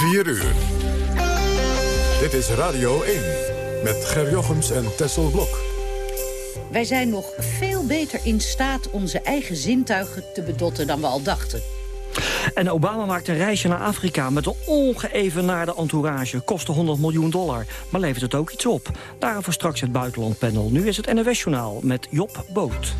4 uur. Dit is Radio 1 met Ger Jochems en Tessel Blok. Wij zijn nog veel beter in staat onze eigen zintuigen te bedotten dan we al dachten. En Obama maakt een reisje naar Afrika met een ongeëvenaarde entourage. Kostte 100 miljoen dollar, maar levert het ook iets op. Daarover straks het buitenlandpanel. Nu is het NOS-journaal met Job Boot.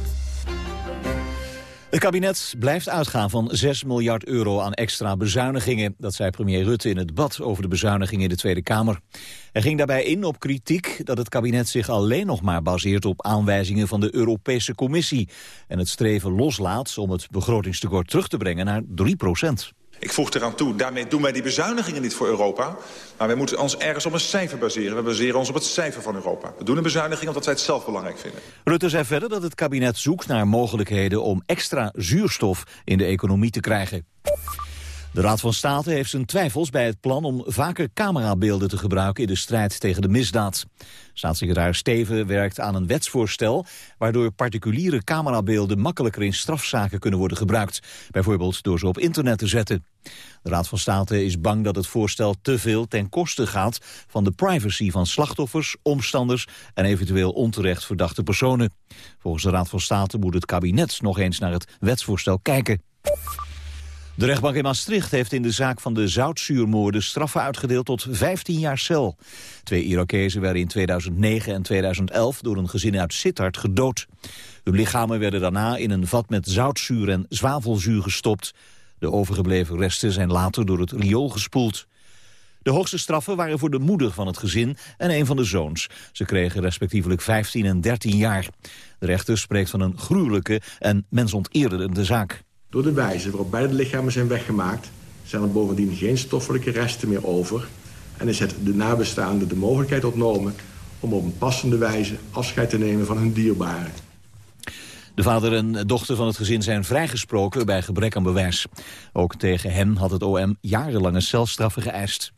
Het kabinet blijft uitgaan van 6 miljard euro aan extra bezuinigingen. Dat zei premier Rutte in het debat over de bezuinigingen in de Tweede Kamer. Hij ging daarbij in op kritiek dat het kabinet zich alleen nog maar baseert op aanwijzingen van de Europese Commissie. En het streven loslaat om het begrotingstekort terug te brengen naar 3 procent. Ik voeg eraan toe, daarmee doen wij die bezuinigingen niet voor Europa. Maar wij moeten ons ergens op een cijfer baseren. We baseren ons op het cijfer van Europa. We doen een bezuiniging omdat wij het zelf belangrijk vinden. Rutte zei verder dat het kabinet zoekt naar mogelijkheden om extra zuurstof in de economie te krijgen. De Raad van State heeft zijn twijfels bij het plan om vaker camerabeelden te gebruiken in de strijd tegen de misdaad. Staatssecretaris Steven werkt aan een wetsvoorstel waardoor particuliere camerabeelden makkelijker in strafzaken kunnen worden gebruikt. Bijvoorbeeld door ze op internet te zetten. De Raad van State is bang dat het voorstel te veel ten koste gaat van de privacy van slachtoffers, omstanders en eventueel onterecht verdachte personen. Volgens de Raad van State moet het kabinet nog eens naar het wetsvoorstel kijken. De rechtbank in Maastricht heeft in de zaak van de zoutzuurmoorden straffen uitgedeeld tot 15 jaar cel. Twee Irakezen werden in 2009 en 2011 door een gezin uit Sittard gedood. Hun lichamen werden daarna in een vat met zoutzuur en zwavelzuur gestopt. De overgebleven resten zijn later door het riool gespoeld. De hoogste straffen waren voor de moeder van het gezin en een van de zoons. Ze kregen respectievelijk 15 en 13 jaar. De rechter spreekt van een gruwelijke en mensonterende zaak. Door de wijze waarop beide lichamen zijn weggemaakt... zijn er bovendien geen stoffelijke resten meer over... en is het de nabestaanden de mogelijkheid ontnomen... om op een passende wijze afscheid te nemen van hun dierbaren. De vader en dochter van het gezin zijn vrijgesproken bij gebrek aan bewijs. Ook tegen hen had het OM jarenlange celstraffen geëist.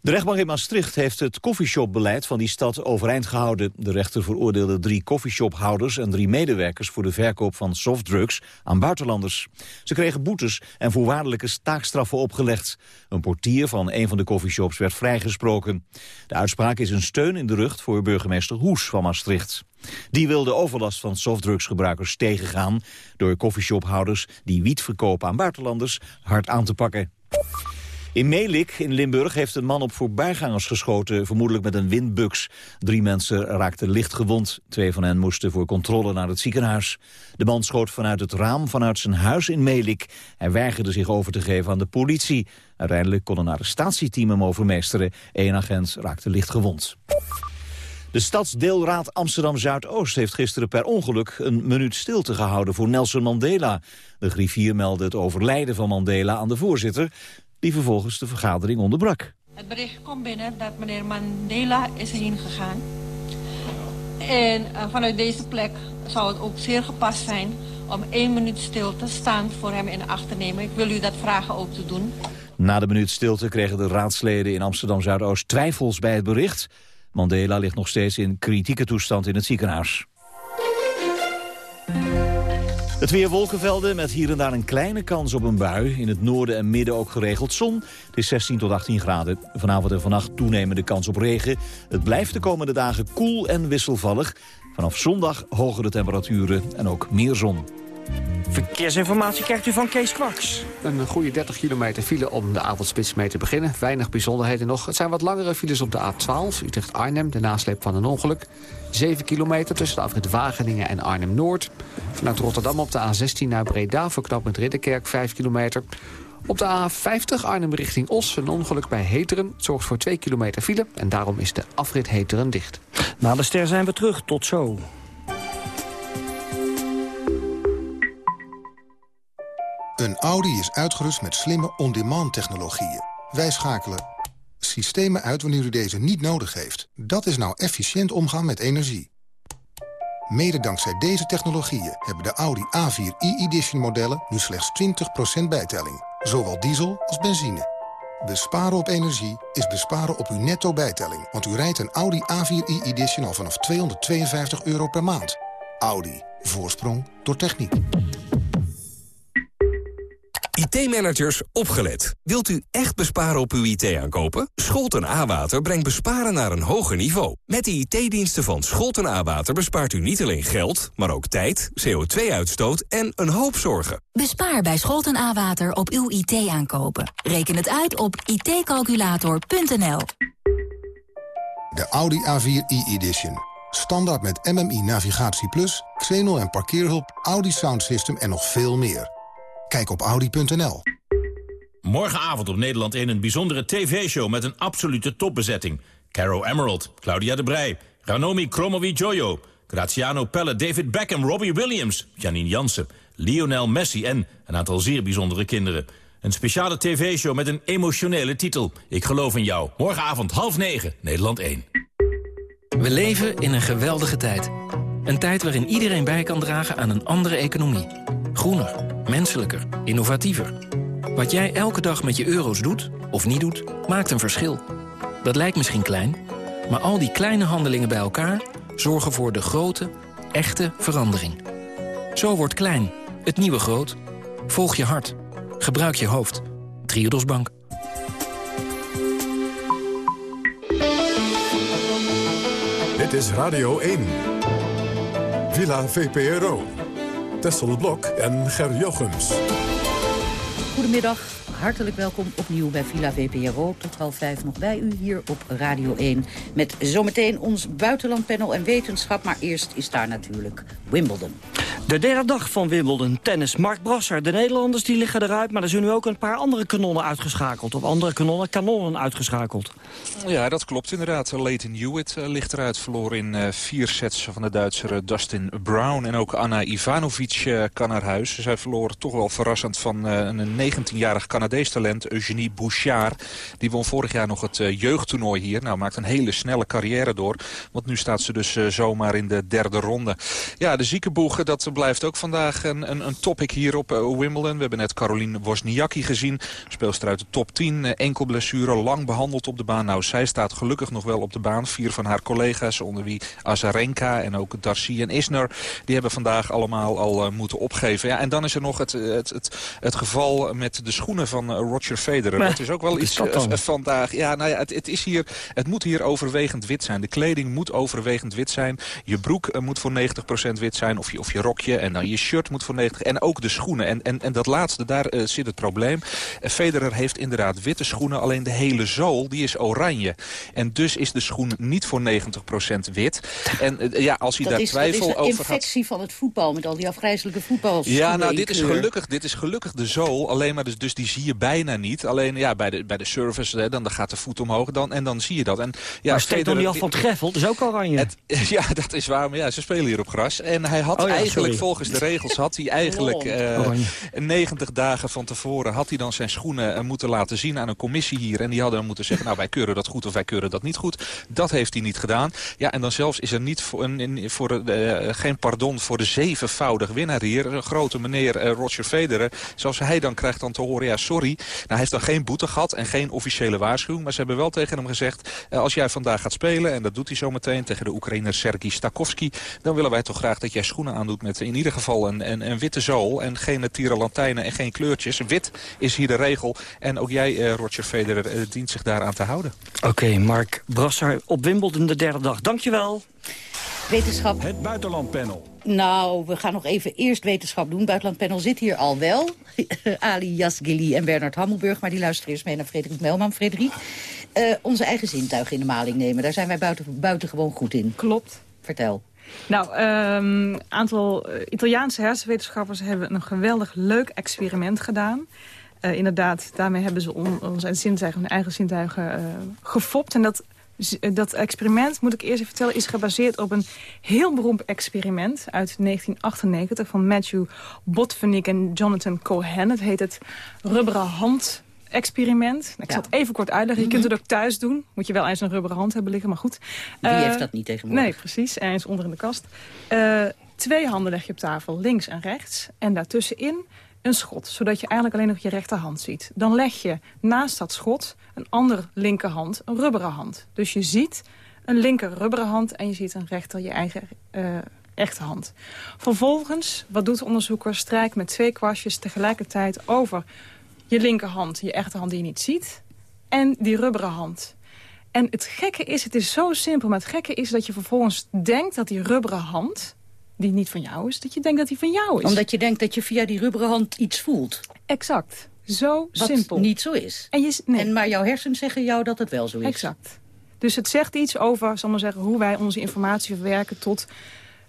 De rechtbank in Maastricht heeft het koffieshopbeleid van die stad overeind gehouden. De rechter veroordeelde drie koffieshophouders en drie medewerkers... voor de verkoop van softdrugs aan buitenlanders. Ze kregen boetes en voorwaardelijke taakstraffen opgelegd. Een portier van een van de koffieshops werd vrijgesproken. De uitspraak is een steun in de rug voor burgemeester Hoes van Maastricht. Die wil de overlast van softdrugsgebruikers tegengaan... door koffieshophouders die wiet verkopen aan buitenlanders hard aan te pakken. In Melik in Limburg heeft een man op voorbijgangers geschoten, vermoedelijk met een windbuks. Drie mensen raakten licht gewond. Twee van hen moesten voor controle naar het ziekenhuis. De man schoot vanuit het raam vanuit zijn huis in Melik. Hij weigerde zich over te geven aan de politie. Uiteindelijk kon een arrestatieteam hem overmeesteren. Eén agent raakte licht gewond. De stadsdeelraad Amsterdam-Zuidoost heeft gisteren per ongeluk een minuut stilte gehouden voor Nelson Mandela. De griffier meldde het overlijden van Mandela aan de voorzitter die vervolgens de vergadering onderbrak. Het bericht komt binnen dat meneer Mandela is heen gegaan. En uh, vanuit deze plek zou het ook zeer gepast zijn om één minuut stil te staan voor hem in acht te nemen. Ik wil u dat vragen ook te doen. Na de minuut stilte kregen de raadsleden in Amsterdam-Zuidoost twijfels bij het bericht. Mandela ligt nog steeds in kritieke toestand in het ziekenhuis. Het weer wolkenvelden met hier en daar een kleine kans op een bui. In het noorden en midden ook geregeld zon. Het is 16 tot 18 graden. Vanavond en vannacht toenemende kans op regen. Het blijft de komende dagen koel en wisselvallig. Vanaf zondag hogere temperaturen en ook meer zon. Verkeersinformatie krijgt u van Kees Kwaks. Een goede 30 kilometer file om de avondspits mee te beginnen. Weinig bijzonderheden nog. Het zijn wat langere files op de A12, Utrecht-Arnhem, de nasleep van een ongeluk. 7 kilometer tussen de afrit Wageningen en Arnhem-Noord. Vanuit Rotterdam op de A16 naar Breda voor knooppunt Ridderkerk 5 kilometer. Op de A50 Arnhem richting Os, een ongeluk bij Heteren. zorgt voor 2 kilometer file en daarom is de afrit Heteren dicht. Na de ster zijn we terug, tot zo. Een Audi is uitgerust met slimme on-demand technologieën. Wij schakelen systemen uit wanneer u deze niet nodig heeft. Dat is nou efficiënt omgaan met energie. Mede dankzij deze technologieën hebben de Audi A4 e-edition modellen nu slechts 20% bijtelling. Zowel diesel als benzine. Besparen op energie is besparen op uw netto bijtelling. Want u rijdt een Audi A4 e-edition al vanaf 252 euro per maand. Audi. Voorsprong door techniek. IT-managers, opgelet. Wilt u echt besparen op uw IT-aankopen? Scholten A-Water brengt besparen naar een hoger niveau. Met de IT-diensten van Scholten A-Water bespaart u niet alleen geld... maar ook tijd, CO2-uitstoot en een hoop zorgen. Bespaar bij Scholten A-Water op uw IT-aankopen. Reken het uit op itcalculator.nl. De Audi A4 e-edition. Standaard met MMI Navigatie Plus, Xenol en parkeerhulp, Audi Sound System en nog veel meer. Kijk op audi.nl. Morgenavond op Nederland 1 een bijzondere tv-show met een absolute topbezetting. Caro Emerald, Claudia de Brij, Ranomi Kromowidjojo... Graziano Pelle, David Beckham, Robbie Williams, Janine Jansen... Lionel Messi en een aantal zeer bijzondere kinderen. Een speciale tv-show met een emotionele titel. Ik geloof in jou. Morgenavond half negen, Nederland 1. We leven in een geweldige tijd. Een tijd waarin iedereen bij kan dragen aan een andere economie. Groener, menselijker, innovatiever. Wat jij elke dag met je euro's doet, of niet doet, maakt een verschil. Dat lijkt misschien klein, maar al die kleine handelingen bij elkaar... zorgen voor de grote, echte verandering. Zo wordt klein, het nieuwe groot. Volg je hart. Gebruik je hoofd. Triodos Bank. Dit is Radio 1. Villa VPRO. Tessel Blok en Ger Jochems. Goedemiddag, hartelijk welkom opnieuw bij Villa VPRO. Tot half vijf nog bij u hier op Radio 1. Met zometeen ons buitenlandpanel en wetenschap. Maar eerst is daar natuurlijk Wimbledon. De derde dag van Wimbledon, tennis. Mark Brasser, de Nederlanders die liggen eruit... maar er zijn nu ook een paar andere kanonnen uitgeschakeld. Of andere kanonnen, kanonnen uitgeschakeld. Ja, dat klopt inderdaad. Leighton Hewitt uh, ligt eruit. Verloren in uh, vier sets van de Duitser uh, Dustin Brown. En ook Anna Ivanovic kan naar huis. Zij verloren toch wel verrassend van een 19-jarig Canadees talent, Eugenie Bouchard. Die won vorig jaar nog het jeugdtoernooi hier. Nou, maakt een hele snelle carrière door. Want nu staat ze dus zomaar in de derde ronde. Ja, de ziekenboeg, dat blijft ook vandaag een, een, een topic hier op Wimbledon. We hebben net Caroline Wozniacki gezien. Speelster uit de top 10. enkel blessure, lang behandeld op de baan. Nou, zij staat gelukkig nog wel op de baan. Vier van haar collega's, onder wie Azarenka en ook Darcy en Isner... die hebben vandaag allemaal al moeten opgeven. Ja, en dan is er nog het, het, het, het geval met de schoenen van uh, Roger Federer. Maar, dat is ook wel iets uh, vandaag. Ja, nou ja, het, het, is hier, het moet hier overwegend wit zijn. De kleding moet overwegend wit zijn. Je broek moet voor 90% wit zijn. Of je, of je rokje. En dan je shirt moet voor 90%. En ook de schoenen. En, en, en dat laatste, daar zit het probleem. Federer heeft inderdaad witte schoenen. Alleen de hele zool, die is oranje. En dus is de schoen niet voor 90% wit. En uh, ja, als hij dat daar is, twijfel dat is een over infectie van het voetbal met al die afgrijzelijke voetbals. Ja, nou, dit is, gelukkig, dit is gelukkig de zool. Alleen maar, dus, dus die zie je bijna niet. Alleen ja, bij de, bij de service, hè, dan, dan gaat de voet omhoog dan, en dan zie je dat. En, ja, maar steekt nog niet af van het greffel, dat is ook oranje. Het, ja, dat is waar. Maar ja, ze spelen hier op gras. En hij had oh, ja, eigenlijk, sorry. volgens de regels, had hij eigenlijk uh, 90 dagen van tevoren... had hij dan zijn schoenen uh, moeten laten zien aan een commissie hier. En die hadden dan moeten zeggen, nou, wij keuren dat goed of wij keuren dat niet goed. Dat heeft hij niet gedaan. Ja, en dan zelfs is er niet voor, een, voor uh, geen pardon voor de zevenvoudig winnaar hier. Een grote meneer uh, Roger Federer. Zoals hij dan krijgt dan te horen, ja, sorry. Nou, hij heeft dan geen boete gehad en geen officiële waarschuwing. Maar ze hebben wel tegen hem gezegd, uh, als jij vandaag gaat spelen... en dat doet hij zo meteen tegen de Oekraïner Sergei Stakowski... dan willen wij toch graag dat jij schoenen aandoet met in ieder geval een, een, een witte zool... en geen tierenlantijnen en geen kleurtjes. Wit is hier de regel. En ook jij, uh, Roger Federer, uh, dient zich daaraan te houden. Oké, okay, Mark Brasser op Wimbledon de derde dag. Dankjewel. Wetenschap. Het buitenlandpanel. Nou, we gaan nog even eerst wetenschap doen. Buitenlandpanel zit hier al wel. Ali Jasgili en Bernard Hammelburg. Maar die luisteren eerst mee naar Frederik Melman. Frederik, uh, onze eigen zintuigen in de maling nemen. Daar zijn wij buiten, buitengewoon goed in. Klopt. Vertel. Nou, een um, aantal uh, Italiaanse hersenwetenschappers hebben een geweldig leuk experiment gedaan. Uh, inderdaad, daarmee hebben ze on, onze zintuigen, hun eigen zintuigen uh, gefopt. En dat, dat experiment, moet ik eerst even vertellen, is gebaseerd op een heel beroemd experiment uit 1998 van Matthew Botvinnik en Jonathan Cohen. Het heet het rubberen hand experiment. Ik zal het even kort uitleggen. Je kunt het ook thuis doen. Moet je wel eens een rubberen hand hebben liggen, maar goed. Wie uh, heeft dat niet tegenwoordig? Nee, precies. En eens onder in de kast. Uh, twee handen leg je op tafel, links en rechts. En daartussenin een schot, zodat je eigenlijk alleen nog je rechterhand ziet. Dan leg je naast dat schot een andere linkerhand, een rubberen hand. Dus je ziet een linker rubberen hand en je ziet een rechter, je eigen uh, echte hand. Vervolgens, wat doet de onderzoeker? Strijkt met twee kwastjes tegelijkertijd over je linkerhand, je echte hand die je niet ziet... en die rubberen hand. En het gekke is, het is zo simpel, maar het gekke is dat je vervolgens denkt dat die rubberen hand die niet van jou is, dat je denkt dat die van jou is. Omdat je denkt dat je via die rubberen hand iets voelt. Exact. Zo Wat simpel. niet zo is. En, je, nee. en maar jouw hersens zeggen jou dat het wel zo is. Exact. Dus het zegt iets over, zal maar zeggen, hoe wij onze informatie verwerken tot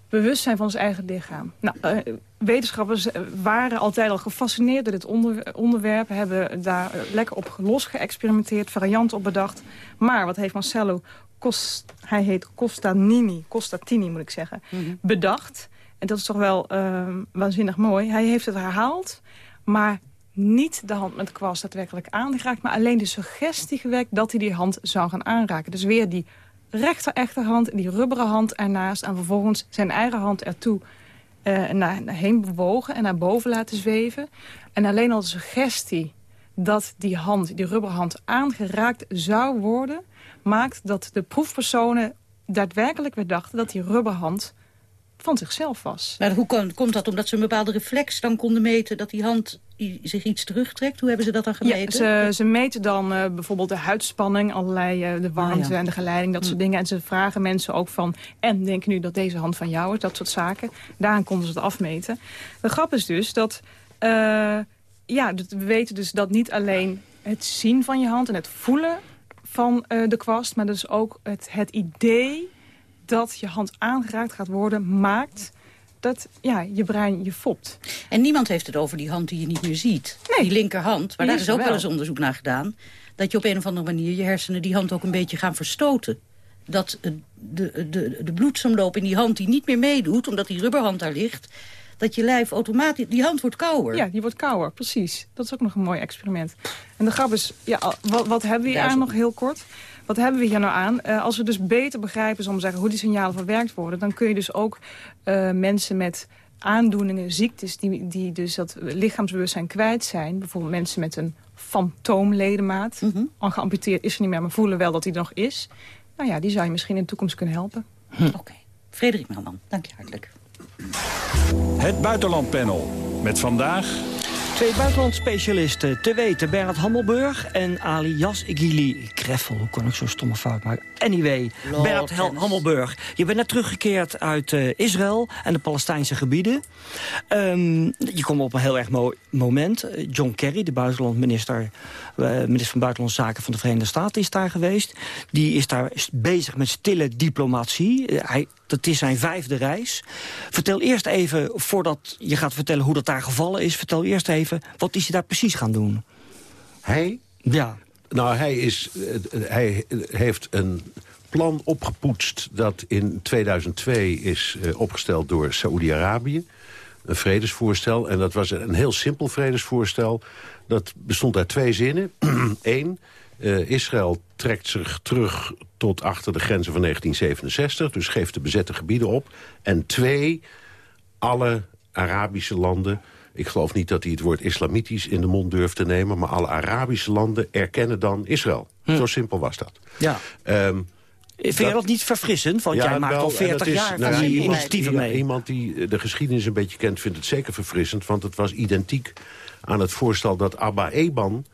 bewustzijn van ons eigen lichaam. Nou, uh, wetenschappers waren altijd al gefascineerd door dit onder, onderwerp, hebben daar lekker op los geëxperimenteerd, varianten op bedacht. Maar wat heeft Marcello Cost, hij heet Costanini, Costatini moet ik zeggen, mm -hmm. bedacht. En dat is toch wel uh, waanzinnig mooi. Hij heeft het herhaald, maar niet de hand met de kwast daadwerkelijk aangeraakt... maar alleen de suggestie gewekt dat hij die hand zou gaan aanraken. Dus weer die rechter-echterhand, die rubberen hand ernaast... en vervolgens zijn eigen hand ertoe uh, naar, naar heen bewogen en naar boven laten zweven. En alleen al de suggestie dat die hand, die rubberhand, aangeraakt zou worden... maakt dat de proefpersonen daadwerkelijk weer dachten dat die rubberhand van zichzelf was. Maar hoe kon, komt dat? Omdat ze een bepaalde reflex dan konden meten... dat die hand zich iets terugtrekt? Hoe hebben ze dat dan gemeten? Ja, ze, ze meten dan uh, bijvoorbeeld de huidspanning, allerlei uh, de warmte ah, ja. en de geleiding, dat hm. soort dingen. En ze vragen mensen ook van, en denk nu dat deze hand van jou is? Dat soort zaken. Daaraan konden ze het afmeten. De grap is dus dat, uh, ja, we weten dus dat niet alleen het zien van je hand en het voelen van de kwast, maar dus ook het, het idee dat je hand aangeraakt gaat worden, maakt dat ja, je brein je fopt. En niemand heeft het over die hand die je niet meer ziet. Nee. Die linkerhand, maar Die daar is ook wel wel. eens onderzoek naar gedaan... dat je op een of andere manier je hersenen die hand ook een beetje gaan verstoten. Dat eh, de, de, de bloedsomloop in die hand die niet meer meedoet, omdat die rubberhand daar ligt... dat je lijf automatisch... Die hand wordt kouder. Ja, die wordt kouder, precies. Dat is ook nog een mooi experiment. En de grap is, ja, wat, wat hebben we hier aan nog heel kort? Wat hebben we hier nou aan? Uh, als we dus beter begrijpen, om te zeggen, hoe die signalen verwerkt worden... dan kun je dus ook uh, mensen met aandoeningen, ziektes... Die, die dus dat lichaamsbewustzijn kwijt zijn... bijvoorbeeld mensen met een fantoomledemaat... Mm -hmm. al geamputeerd is er niet meer, maar voelen wel dat hij er nog is... nou ja, die zou je misschien in de toekomst kunnen helpen. Hm. Oké. Okay. Frederik Melman, dank je hartelijk. Het Buitenlandpanel. Met vandaag... Twee buitenlandspecialisten, te weten Bernard Hammelburg en Ali Yazgili Kreffel. Hoe kon ik zo'n stomme fout maken? Anyway, Lord Bernard Hel Hammelburg. Je bent net teruggekeerd uit uh, Israël en de Palestijnse gebieden. Um, je komt op een heel erg mooi moment. John Kerry, de buitenlandminister uh, minister van Buitenlandse Zaken van de Verenigde Staten, is daar geweest. Die is daar bezig met stille diplomatie. Uh, hij, dat is zijn vijfde reis. Vertel eerst even, voordat je gaat vertellen hoe dat daar gevallen is... vertel eerst even, wat is hij daar precies gaan doen? Hij? Ja. Nou, hij, is, uh, hij heeft een plan opgepoetst dat in 2002 is uh, opgesteld door Saoedi-Arabië. Een vredesvoorstel. En dat was een heel simpel vredesvoorstel. Dat bestond uit twee zinnen. Eén, uh, Israël trekt zich terug tot achter de grenzen van 1967. Dus geeft de bezette gebieden op. En twee, alle Arabische landen... ik geloof niet dat hij het woord islamitisch in de mond durft te nemen... maar alle Arabische landen erkennen dan Israël. Hm. Zo simpel was dat. Ja. Um, Vind je dat niet verfrissend? Want ja, jij maakt wel, al 40 is, jaar nou, van die initiatieven mee. Iemand die de geschiedenis een beetje kent vindt het zeker verfrissend... want het was identiek aan het voorstel dat Abba Eban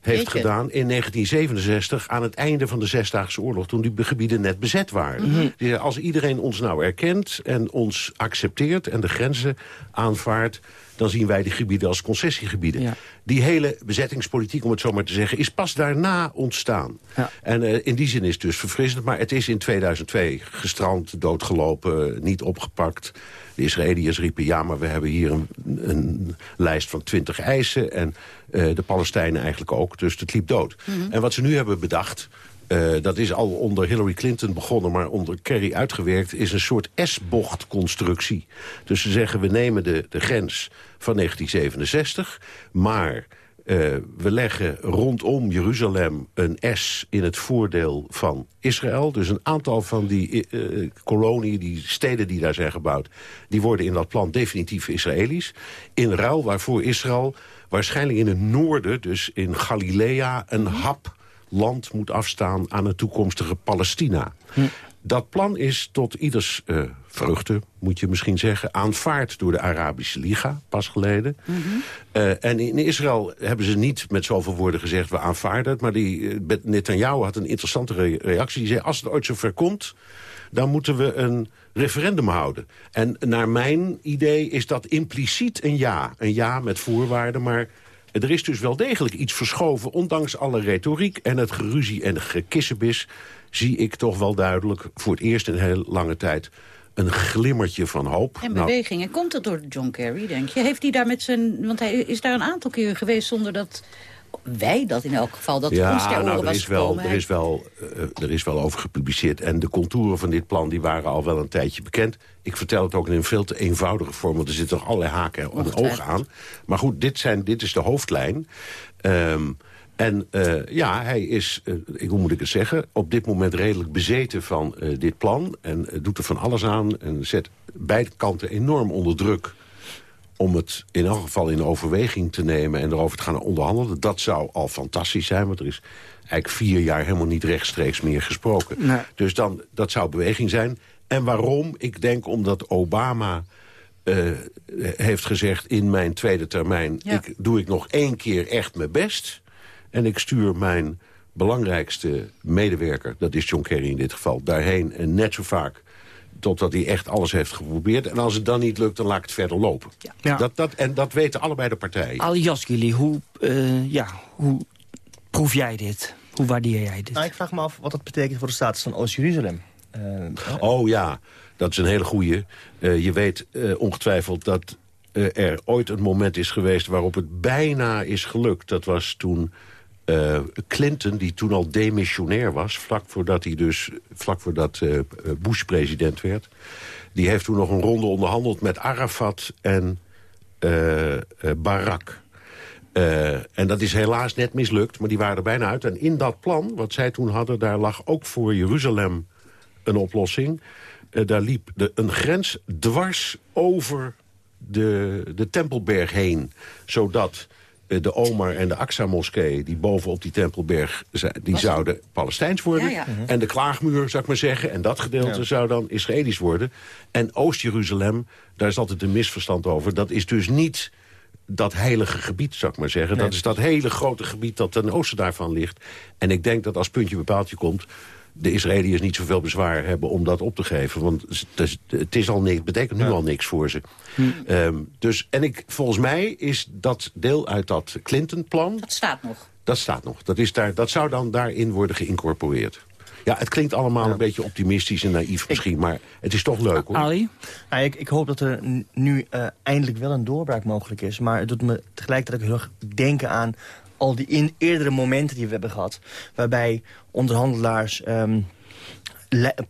heeft gedaan in 1967 aan het einde van de Zesdaagse Oorlog... toen die gebieden net bezet waren. Mm -hmm. die, als iedereen ons nou erkent en ons accepteert en de grenzen aanvaardt... dan zien wij die gebieden als concessiegebieden. Ja. Die hele bezettingspolitiek, om het zo maar te zeggen... is pas daarna ontstaan. Ja. En uh, in die zin is het dus verfrissend. Maar het is in 2002 gestrand, doodgelopen, niet opgepakt. De Israëliërs riepen, ja, maar we hebben hier een, een lijst van twintig eisen... en uh, de Palestijnen eigenlijk ook, dus het liep dood. Mm -hmm. En wat ze nu hebben bedacht... Uh, dat is al onder Hillary Clinton begonnen, maar onder Kerry uitgewerkt... is een soort S-bochtconstructie. Dus ze zeggen, we nemen de, de grens van 1967... maar uh, we leggen rondom Jeruzalem een S in het voordeel van Israël. Dus een aantal van die uh, koloniën, die steden die daar zijn gebouwd... die worden in dat plan definitief Israëlisch. In ruil waarvoor Israël waarschijnlijk in het noorden, dus in Galilea... een hap land moet afstaan aan een toekomstige Palestina. Hm. Dat plan is tot ieders uh, vruchten, moet je misschien zeggen... aanvaard door de Arabische Liga, pas geleden. Mhm. Eh, en in Israël hebben ze niet met zoveel woorden gezegd... we aanvaarden het, maar die, uh, Netanyahu had een interessante re reactie. Die zei, als het ooit zover komt, dan moeten we een referendum houden. En naar mijn idee is dat impliciet een ja. Een ja met voorwaarden, maar er is dus wel degelijk iets verschoven... ondanks alle retoriek en het geruzie en gekissenbis... zie ik toch wel duidelijk voor het eerst in hele lange tijd een glimmertje van hoop. En Nou, beweging. En komt dat door John Kerry, denk je? Heeft hij daar met zijn... Want hij is daar een aantal keren geweest zonder dat... Wij dat in elk geval, dat ja, ons ter oren nou, er was is, wel, er, is wel, eh, er is wel over gepubliceerd. En de contouren van dit plan die waren al wel een tijdje bekend. Ik vertel het ook in een veel te eenvoudige vorm... want er zitten nog allerlei haken en ogen aan. Maar goed, dit, zijn, dit is de hoofdlijn. Ehm, en eh, ja, hij is, eh, hoe moet ik het zeggen... op dit moment redelijk bezeten van dit plan. En doet er van alles aan en zet beide kanten enorm onder druk om het in elk geval in overweging te nemen... en erover te gaan onderhandelen. Dat zou al fantastisch zijn, want er is eigenlijk vier jaar... helemaal niet rechtstreeks meer gesproken. Nee. Dus dan, dat zou beweging zijn. En waarom? Ik denk omdat Obama eh, heeft gezegd... in mijn tweede termijn Ja. ik, doe ik nog één keer echt mijn best... en ik stuur mijn belangrijkste medewerker... dat is John Kerry in dit geval, daarheen en net zo vaak totdat hij echt alles heeft geprobeerd. En als het dan niet lukt, dan laat ik het verder lopen. Ja. Dat, dat, en dat weten allebei de partijen. Ali Jaskili, hoe, eh, ja, hoe proef jij dit? Hoe waardeer jij dit? Nou, ik vraag me af wat dat betekent voor de status van Oost-Jeruzalem. Eh, Oh ja, dat is een hele goeie. Eh, je weet eh, ongetwijfeld dat er ooit een moment is geweest... waarop het bijna is gelukt. Dat was toen eh, Clinton, die toen al demissionair was... vlak voordat, hij dus, vlak voordat eh, Bush president werd... die heeft toen nog een ronde onderhandeld met Arafat en eh, eh, Barak... En dat is helaas net mislukt, maar die waren er bijna uit. En in dat plan, wat zij toen hadden, daar lag ook voor Jeruzalem een oplossing. Daar liep de, een grens dwars over de, de Tempelberg heen. Zodat de Omar en de Aqsa-moskee, die bovenop die Tempelberg... die zouden Palestijns worden. Ja, ja. En de klaagmuur, zou ik maar zeggen, en dat gedeelte Ja. zou dan Israëlisch worden. En Oost-Jeruzalem, daar is altijd een misverstand over. Dat is dus niet dat heilige gebied, zou ik maar zeggen. Nee, dat is dat hele grote gebied dat ten oosten daarvan ligt. En ik denk dat als puntje bepaaltje komt... de Israëliërs niet zoveel bezwaar hebben om dat op te geven. Want het is, het is al niks, betekent nu al niks voor ze. Ehm, dus, en ik, volgens mij is dat deel uit dat Clinton-plan... Dat staat nog. Dat staat nog. Dat, is daar, dat zou dan daarin worden geïncorporeerd. Ja, het klinkt allemaal een beetje optimistisch en naïef misschien... maar het is toch leuk, hoor. Ali? nou, ik, ik hoop dat er nu eh, eindelijk wel een doorbraak mogelijk is. Maar het doet me tegelijkertijd heel erg denken aan al die in, eerdere momenten die we hebben gehad. Waarbij onderhandelaars ehm,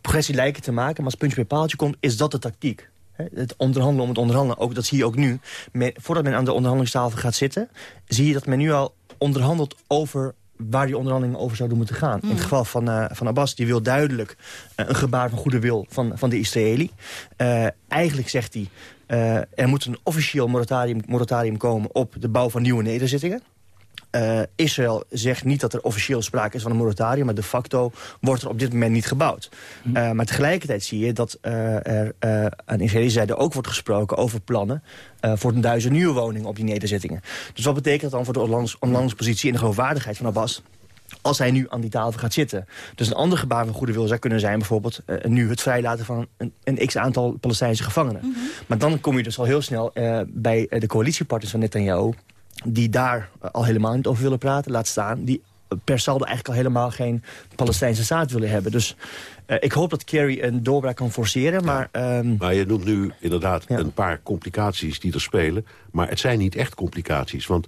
progressie lijken te maken. Maar als puntje bij paaltje komt, is dat de tactiek. Het onderhandelen om het onderhandelen, ook, dat zie je ook nu. Men- voordat men aan de onderhandelingstafel gaat zitten... zie je dat men nu al onderhandelt over waar die onderhandelingen over zouden moeten gaan. In het geval van, eh, van Abbas, die wil duidelijk eh, een gebaar van goede wil van, van de Israëli. Eh, eigenlijk zegt hij, er moet een officieel moratorium, moratorium komen op de bouw van nieuwe nederzittingen. Eh, Israël zegt niet dat er officieel sprake is van een moratorium... maar de facto wordt er op dit moment niet gebouwd. Eh, maar tegelijkertijd zie je dat eh, er aan de Israëlische zijde ook wordt gesproken... over plannen voor een duizend nieuwe woningen op die nederzittingen. Dus wat betekent dat dan voor de onlandspositie en de geloofwaardigheid van Abbas als hij nu aan die tafel gaat zitten. Dus een ander gebaar van goede wil zou kunnen zijn... bijvoorbeeld nu het vrijlaten van een, een x-aantal Palestijnse gevangenen. Maar dan kom je dus al heel snel bij de coalitiepartners van Netanyahu... die daar eh, al helemaal niet over willen praten, laat staan... die per saldo eigenlijk al helemaal geen Palestijnse staat willen hebben. Dus eh, ik hoop dat Kerry een doorbraak kan forceren, maar... ehm, Maar je noemt nu inderdaad een paar complicaties die er spelen. Maar het zijn niet echt complicaties. Want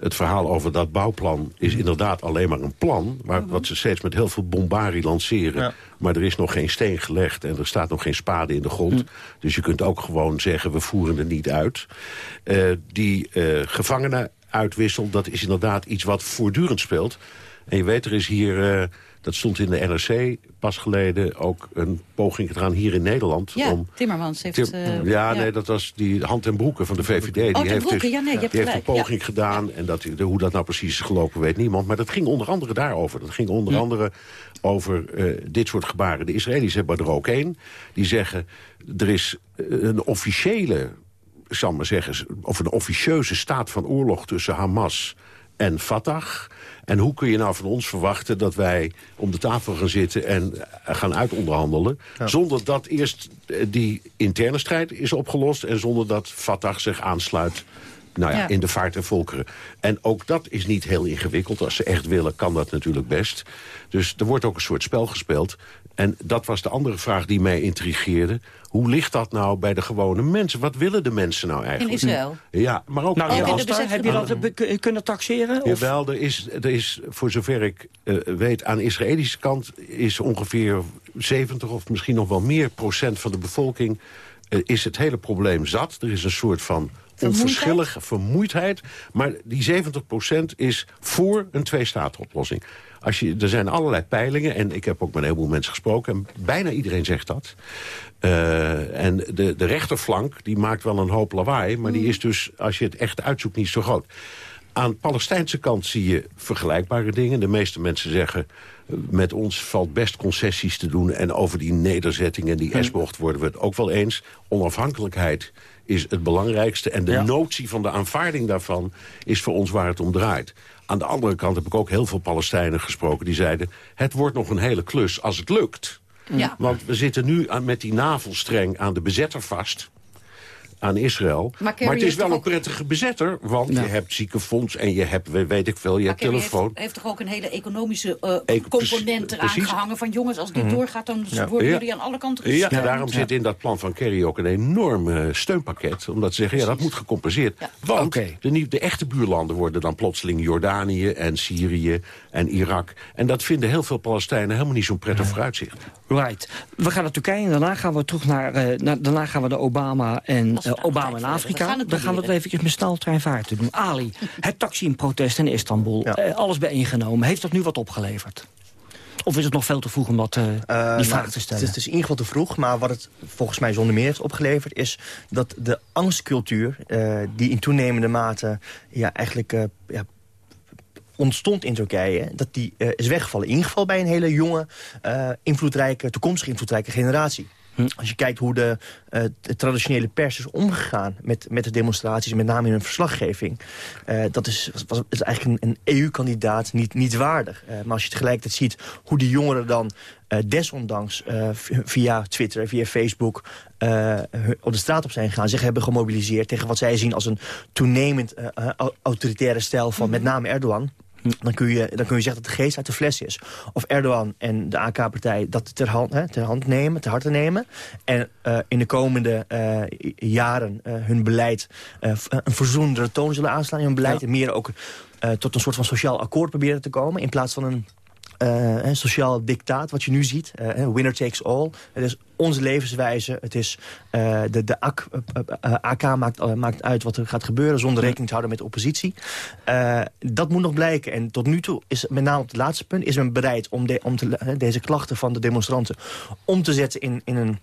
het verhaal over dat bouwplan is inderdaad alleen maar een plan... Waar, wat ze steeds met heel veel bombarie lanceren. Ja. Maar er is nog geen steen gelegd en er staat nog geen spade in de grond. Dus je kunt ook gewoon zeggen, we voeren er niet uit. Eh, die eh gevangenenuitwissel, dat is inderdaad iets wat voortdurend speelt. En je weet, er is hier, eh, dat stond in de NRC pas geleden... ook een poging gedaan hier in Nederland. Ja, om, Timmermans heeft... Tim- eh, ja, nee, dat was die Hand en Broeken van de VVD. Die Oh, Ten heeft, dus, ja, nee, je hebt die heeft een ja. poging gedaan. En dat, de, hoe dat nou precies is gelopen, weet niemand. Maar dat ging onder andere daarover. Dat ging onder andere over eh, dit soort gebaren. De Israëli's hebben er ook één. Die zeggen, er is eh, een officiële, zal maar zeggen... of een officieuze staat van oorlog tussen Hamas en Fatah... En hoe kun je nou van ons verwachten dat wij om de tafel gaan zitten en eh, gaan uitonderhandelen... zonder dat eerst eh, die interne strijd is opgelost... en zonder dat Fatah zich aansluit nou ja, Ja. in de vaart der volkeren. En ook dat is niet heel ingewikkeld. Als ze echt willen, kan dat natuurlijk best. Dus er wordt ook een soort spel gespeeld. En dat was de andere vraag die mij intrigeerde. Hoe ligt dat nou bij de gewone mensen? Wat willen de mensen nou eigenlijk? In Israël? Ja, maar ook... Nou, bezette heb je dat kunnen taxeren? Of? Jawel, er is, er is, voor zover ik eh, weet, aan de Israëlische kant... is ongeveer 70 of misschien nog wel meer procent van de bevolking... eh, is het hele probleem zat. Er is een soort van onverschillige vermoeidheid. Maar die 70 procent is voor een twee-staten-oplossing. Als je, er zijn allerlei peilingen, en ik heb ook met een heleboel mensen gesproken... en bijna iedereen zegt dat. Eh, en de, de rechterflank, die maakt wel een hoop lawaai... maar die is dus, als je het echt uitzoekt, niet zo groot. Aan de Palestijnse kant zie je vergelijkbare dingen. De meeste mensen zeggen, eh, met ons valt best concessies te doen... en over die nederzetting en die S-bocht worden we het ook wel eens. Onafhankelijkheid is het belangrijkste. En de Ja. notie van de aanvaarding daarvan is voor ons waar het om draait. Aan de andere kant heb ik ook heel veel Palestijnen gesproken... die zeiden, het wordt nog een hele klus als het lukt. Ja. Want we zitten nu aan, met die navelstreng aan de bezetter vast aan Israël. Maar het is wel een prettige bezetter. Want je hebt ziekenfonds en je hebt, we- weet ik veel, je Maar hebt Kerry heeft, telefoon. heeft toch ook een hele economische eh, Eco- component eraan precies. gehangen. Van jongens, als dit Mhm. doorgaat, dan Ja. worden Ja. jullie aan alle kanten Ja, gesteund. en daarom zit in dat plan van Kerry ook een enorm eh, steunpakket. Omdat ze zeggen, ja, dat moet gecompenseerd. Want de, nieuw- de echte buurlanden worden dan plotseling Jordanië en Syrië en Irak. En dat vinden heel veel Palestijnen helemaal niet zo'n prettig vooruitzicht. Right. We gaan naar Turkije en daarna gaan we terug naar... eh, naar daarna gaan we naar Obama en eh, Obama in Afrika. We gaan het Dan gaan we het eventjes met sneltreinvaarten doen. Ali, het Taksim-protest in Istanbul. eh, alles bijeengenomen. Heeft dat nu wat opgeleverd? Of is het nog veel te vroeg om dat, eh, die nou, vraag te stellen? Het is, het is in ieder geval te vroeg, maar wat het volgens mij zonder meer heeft opgeleverd... is dat de angstcultuur, eh, die in toenemende mate ja, eigenlijk eh, ja, ontstond in Turkije... dat die is weggevallen. In ieder geval bij een hele jonge, eh, invloedrijke, toekomstig invloedrijke generatie. Als je kijkt hoe de, eh, de traditionele pers is omgegaan met, met de demonstraties... met name in hun verslaggeving... eh, dat is, was, is eigenlijk een, een EU-kandidaat niet, niet waardig. Eh, maar als je tegelijkertijd ziet hoe die jongeren dan... desondanks via Twitter, via Facebook... op de straat op zijn gegaan, zich hebben gemobiliseerd... tegen wat zij zien als een toenemend au- autoritaire stijl van met name Erdogan... Dan kun, je, dan kun je zeggen dat de geest uit de fles is. Of Erdogan en de AK-partij dat ter hand, hè, ter hand nemen, ter harte nemen. En eh, in de komende eh, jaren eh, hun beleid een verzoenendere toon zullen aanslaan in hun beleid. En meer ook tot een soort van sociaal akkoord proberen te komen. In plaats van een een sociaal dictaat, wat je nu ziet. eh, winner takes all. Het is onze levenswijze. Het is eh, de, de AK, eh, eh, AK maakt, eh, maakt uit wat er gaat gebeuren... zonder rekening te houden met de oppositie. Eh, dat moet nog blijken. En tot nu toe is met name op het laatste punt... is men bereid om, de, om te, eh, deze klachten van de demonstranten... om te zetten in, in een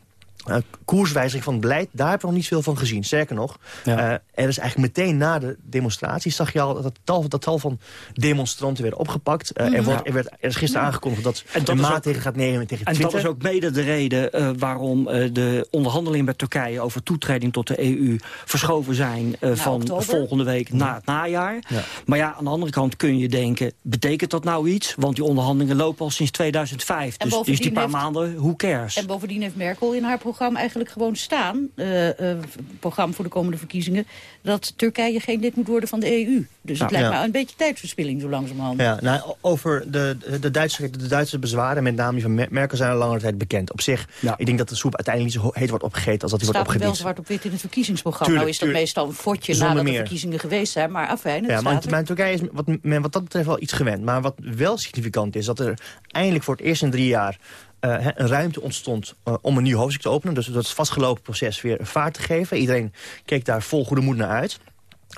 eh, koerswijziging van het beleid, daar hebben we nog niet veel van gezien. Sterker nog, eh, er is eigenlijk meteen na de demonstratie... zag je al dat tal, dat tal van demonstranten werden opgepakt. Eh, er, Mhm. wordt, er, werd, er is gisteren Ja. aangekondigd dat, En dat een is ook- maatregel gaat nemen tegen En Twitter. dat is ook mede de reden eh, waarom eh, de onderhandelingen met Turkije... over toetreding tot de EU verschoven zijn eh, van oktober. volgende week naar het najaar. Maar ja, aan de andere kant kun je denken, betekent dat nou iets? Want die onderhandelingen lopen al sinds 2005. En Dus, dus die paar heeft- maanden, who cares? En bovendien heeft Merkel in haar programma eigenlijk gewoon staan... eh, eh, programma voor de komende verkiezingen... dat Turkije geen lid moet worden van de EU. Dus het Ja. lijkt Ja. me een beetje tijdverspilling zo langzamerhand. Ja, nou, over de, de, Duitse, de Duitse bezwaren, met name die van Mer- Merkel, zijn al langere tijd bekend. Op zich, ik denk dat de soep uiteindelijk niet zo heet wordt opgegeten als dat die Het wordt staat er wel opgediend. zwart op wit in het verkiezingsprogramma. Tuurlijk, nou is dat tuurlijk. meestal een fotje Zonder nadat de meer. verkiezingen geweest zijn. Maar afijn, het Ja, maar, staat maar in Turkije is wat, men wat dat betreft wel iets gewend. Maar wat wel significant is, dat er eindelijk voor het eerst in drie jaar... eh, een ruimte ontstond eh, om een nieuw hoofdstuk te openen. Dus dat vastgelopen proces weer vaart te geven. Iedereen keek daar vol goede moed naar uit.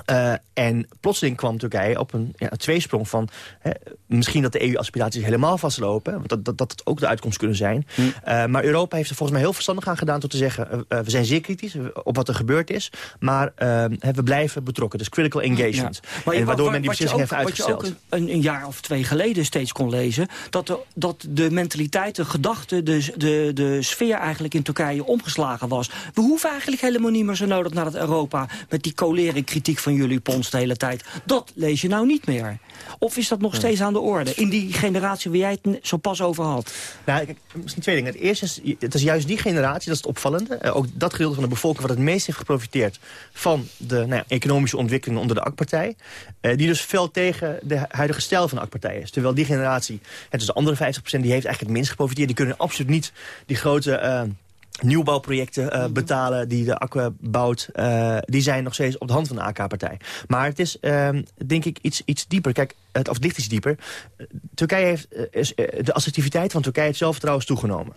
Uh, en plotseling kwam Turkije op een, ja, een tweesprong van... Hè, misschien dat de EU-aspiraties helemaal vastlopen. Want dat, dat, dat het ook de uitkomst kunnen zijn. Hm. Uh, maar Europa heeft er volgens mij heel verstandig aan gedaan... door te zeggen, uh, we zijn zeer kritisch op wat er gebeurd is. Maar we blijven betrokken. Dus critical engagement. Ja. Maar en waardoor men die beslissing heeft uitgesteld. Wat je ook een, een, jaar of twee geleden steeds kon lezen... dat de, dat de mentaliteit, de gedachte, de, de, de sfeer eigenlijk in Turkije omgeslagen was. We hoeven eigenlijk helemaal niet meer zo nodig naar het Europa... met die colere kritiek van jullie Pons de hele tijd. Dat lees je nou niet meer. Of is dat nog steeds aan de orde? In die generatie waar jij het zo pas over had. Nou, kijk, misschien twee dingen. Het eerste is, het is juist die generatie, dat is het opvallende. Uh, ook dat gedeelte van de bevolking wat het meest heeft geprofiteerd... van de nou ja, economische ontwikkelingen onder de AK-partij. Uh, die dus veel tegen de huidige stijl van de AK-partij is. Terwijl die generatie, het is de andere 50%, die heeft eigenlijk het minst geprofiteerd. Die kunnen absoluut niet die grote... Uh, nieuwbouwprojecten uh, betalen die de Aqua bouwt... Uh, die zijn nog steeds op de hand van de AK-partij. Maar het is, uh, denk ik, iets, iets dieper. Kijk, het, of dicht iets dieper. Turkije heeft, is, de assertiviteit van Turkije heeft zelfvertrouwen toegenomen.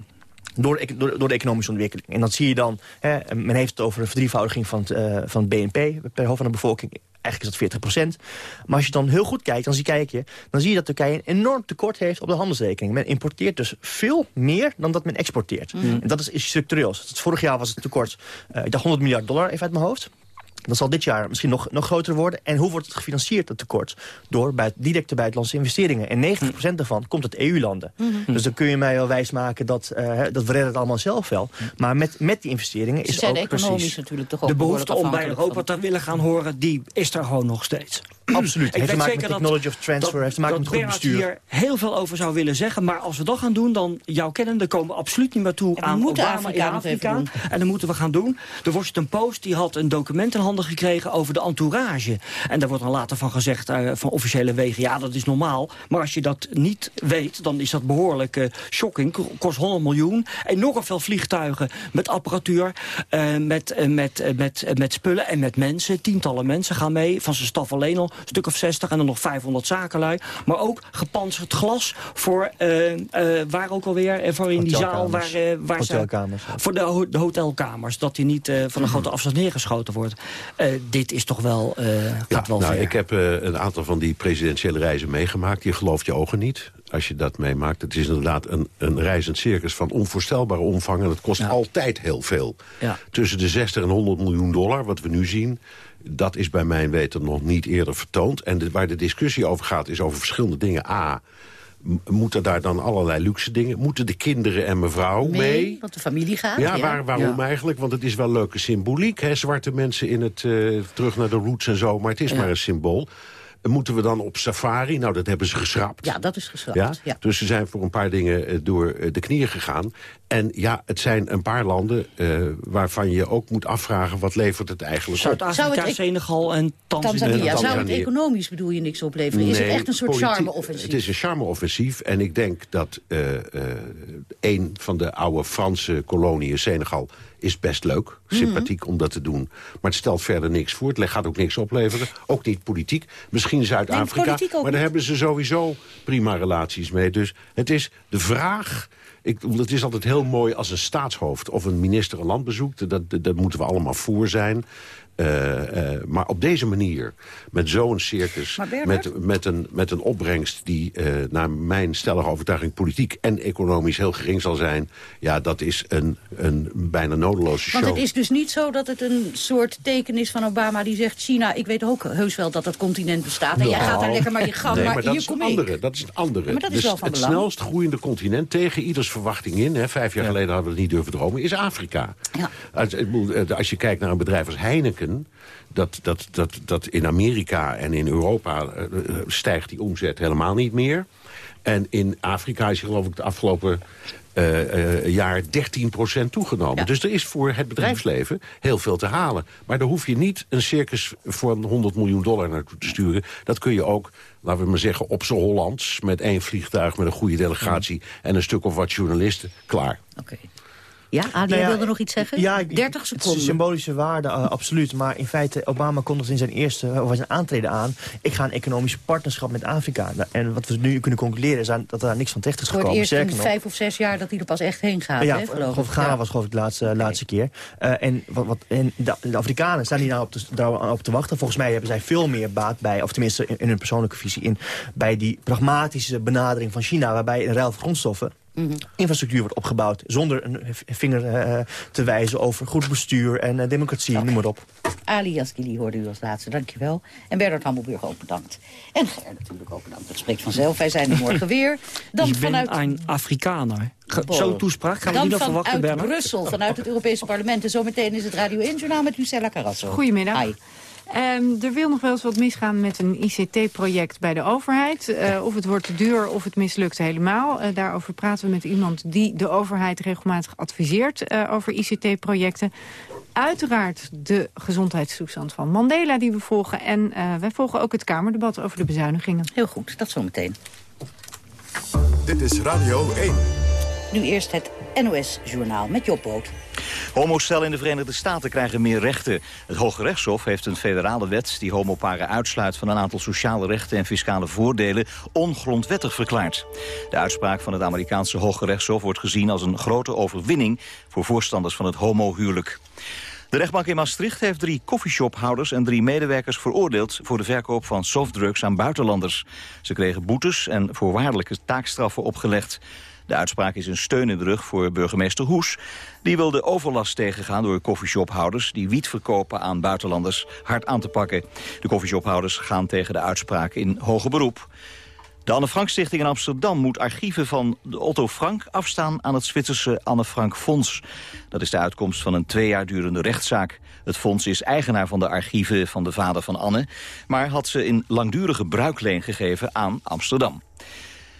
Door, door, door, de economische ontwikkeling. En dat zie je dan, hè, men heeft het over een verdrievoudiging van het, uh, van het BNP per hoofd van de bevolking Eigenlijk is dat 40% Maar als je dan heel goed kijkt, dan zie, kijk je, dan zie je dat Turkije een enorm tekort heeft op de handelsrekening. Men importeert dus veel meer dan dat men exporteert. Mhm. En dat is, is structureel. vorig jaar was het tekort, uh, ik dacht 100 miljard dollar even uit mijn hoofd. Dat zal dit jaar misschien nog, nog groter worden. En hoe wordt het gefinancierd, dat tekort? Door directe buitenlandse investeringen. En 90% daarvan komt uit EU-landen. Mhm. Dus dan kun je mij wel wijsmaken dat, uh, dat we redden het allemaal zelf wel. Maar met, met die investeringen is ook precies... natuurlijk toch ook de behoefte om bij Europa te willen gaan horen, die is er gewoon nog steeds. Absoluut. heeft te maken met technology of transfer, heeft te maken met goed bestuur. hier heel veel over zou willen zeggen. Maar als we dat gaan doen, dan jouw kennende komen we absoluut niet meer toe aan Obama Afrika in Afrika. En dat moeten we gaan doen. De Washington Post die had een document in handen gekregen over de entourage. En daar wordt dan later van gezegd, uh, van officiële wegen, ja dat is normaal. Maar als je dat niet weet, dan is dat behoorlijk uh, shocking. Kost 100 miljoen. Enorm veel vliegtuigen met apparatuur, uh, met, met, met, met spullen en met mensen. Tientallen mensen gaan mee, van zijn staf alleen al stuk of 60 en dan nog 500 zakenlui. Maar ook gepantserd glas voor, uh, uh, waar ook alweer, uh, voor in die zaal. Waar, waar hotelkamers. Ze, voor de, de, hotelkamers, dat die niet van een grote afstand neergeschoten wordt. dit is toch wel, ja, wel nou, Ik heb een aantal van die presidentiële reizen meegemaakt. Je gelooft je ogen niet als je dat meemaakt. Het is inderdaad een, een reizend circus van onvoorstelbare omvang... en het kost altijd heel veel. Ja. Tussen de 60 en 100 miljoen dollar, wat we nu zien dat is bij mijn weten nog niet eerder vertoond. En waar de discussie over gaat is over verschillende dingen. A, moeten daar dan allerlei luxe dingen? Moeten de kinderen en mevrouw mee? mee? want de familie gaat. Ja, Waar, waarom eigenlijk? Want het is wel leuke symboliek. Hè? Zwarte mensen in het uh, terug naar de roots en zo. Maar het is maar een symbool. Moeten we dan op safari? Nou, dat hebben ze geschrapt. Ja, dat is geschrapt. Ja? Dus ze zijn voor een paar dingen eh, door eh, de knieën gegaan. En ja, het zijn een paar landen uh, waarvan je ook moet afvragen... wat levert het eigenlijk Zuid-Afrika, Senegal en Tanzania. Tanzania. Zou het economisch, bedoel je, niks opleveren? is het echt een soort charme-offensief? Het is een charme-offensief. En ik denk dat uh, uh, een van de oude Franse koloniën, Senegal is best leuk, mhm. sympathiek om dat te doen. Maar het stelt verder niks voor. Het gaat ook niks opleveren. Ook niet politiek. Misschien Zuid-Afrika. maar daar hebben ze sowieso prima relaties mee. Dus het is de vraag... Ik, het is altijd heel mooi als een staatshoofd of een minister een land bezoekt. Dat, dat, dat moeten we allemaal voor zijn. Uh, uh, maar op deze manier, met zo'n circus, met, met, een, met een opbrengst... die uh, naar mijn stellige overtuiging politiek en economisch heel gering zal zijn... ja, dat is een, een bijna nodeloze show. Want het is dus niet zo dat het een soort teken is van Obama... die zegt, China, ik weet ook heus wel dat dat continent bestaat... en jij gaat daar lekker maar je gang, nee, maar, maar hier is kom Dat is een andere. Maar dat is dus wel van het belang. snelst groeiende continent tegen ieders verwachting in... Hè, vijf jaar geleden hadden we het niet durven dromen, is Afrika. Ja. Als, als je kijkt naar een bedrijf als Heineken dat, dat, dat, dat in Amerika en in Europa uh, stijgt die omzet helemaal niet meer. En in Afrika is geloof ik de afgelopen uh, uh, jaar 13% toegenomen. Ja. Dus er is voor het bedrijfsleven heel veel te halen. Maar daar hoef je niet een circus voor 100 miljoen dollar naartoe te sturen. Dat kun je ook, laten we maar zeggen, op z'n Hollands... met één vliegtuig, met een goede delegatie... en een stuk of wat journalisten, klaar. Oké. Ja, Ali, Nou ja, wilde nog iets zeggen? Ja, ik- 30 Het seconden. is symbolische waarde, eh, absoluut. Maar in feite, Obama kondigde in zijn eerste, of in zijn aantreden aan... ik ga een economisch partnerschap met Afrika. Nou, En wat we nu kunnen concluderen is dat er daar niks van terecht is Voor het gekomen. eerst in vijf of zes jaar dat hij er pas echt heen gaat, ja, hè, geloof ik. Ghana was geloof ik de laatste, laatste keer. Eh, en wat, wat, en de, de Afrikanen staan hier nou op te, daar op te wachten. Volgens mij hebben zij veel meer baat bij, of tenminste in, in hun persoonlijke visie... In, bij die pragmatische benadering van China... waarbij in ruil voor Mhm. infrastructuur wordt opgebouwd... zonder een vinger eh, te wijzen over goed bestuur en eh, democratie, noem maar op. Ali Yaskili hoorde u als laatste, dankjewel. En Bernard Hammelburg ook bedankt. En Ger natuurlijk ook bedankt. Dat spreekt vanzelf. Wij zijn er morgen weer. Dan ik ben vanuit... een Afrikaner. Zo'n toespraak, gaan we nog verwachten, vanuit Bernard? Brussel, vanuit het Europese parlement. En zometeen is het Radio 1-journaal met Lucella Carrasso. Goedemiddag. Hi. Ehm, er wil nog wel eens wat misgaan met een ICT-project bij de overheid. Eh, of het wordt te duur of het mislukt helemaal. Eh, daarover praten we met iemand die de overheid regelmatig adviseert eh, over ICT-projecten. Uiteraard de gezondheidstoestand van Mandela die we volgen. En eh, wij volgen ook het Kamerdebat over de bezuinigingen. Heel goed, dat zometeen. Dit is Radio 1. Nu eerst het NOS-journaal met Job Brood. Homostellen in de Verenigde Staten krijgen meer rechten. Het Hoge Rechtshof heeft een federale wet die homoparen uitsluit van een aantal sociale rechten en fiscale voordelen ongrondwettig verklaard. De uitspraak van het Amerikaanse Hoge Rechtshof wordt gezien als een grote overwinning voor voorstanders van het homohuwelijk. De rechtbank in Maastricht heeft drie koffieshophouders en drie medewerkers veroordeeld voor de verkoop van softdrugs aan buitenlanders. Ze kregen boetes en voorwaardelijke taakstraffen opgelegd. De uitspraak is een steun in de rug voor burgemeester Hoes. Die wil de overlast tegengaan door koffieshophouders die wiet verkopen aan buitenlanders hard aan te pakken. De koffieshophouders gaan tegen de uitspraak in hoger beroep. De Anne Frank Stichting in Amsterdam moet archieven van de Otto Frank afstaan aan het Zwitserse Anne Frank Fonds. Dat is de uitkomst van een twee jaar durende rechtszaak. Het fonds is eigenaar van de archieven van de vader van Anne, maar had ze in langdurige bruikleen gegeven aan Amsterdam.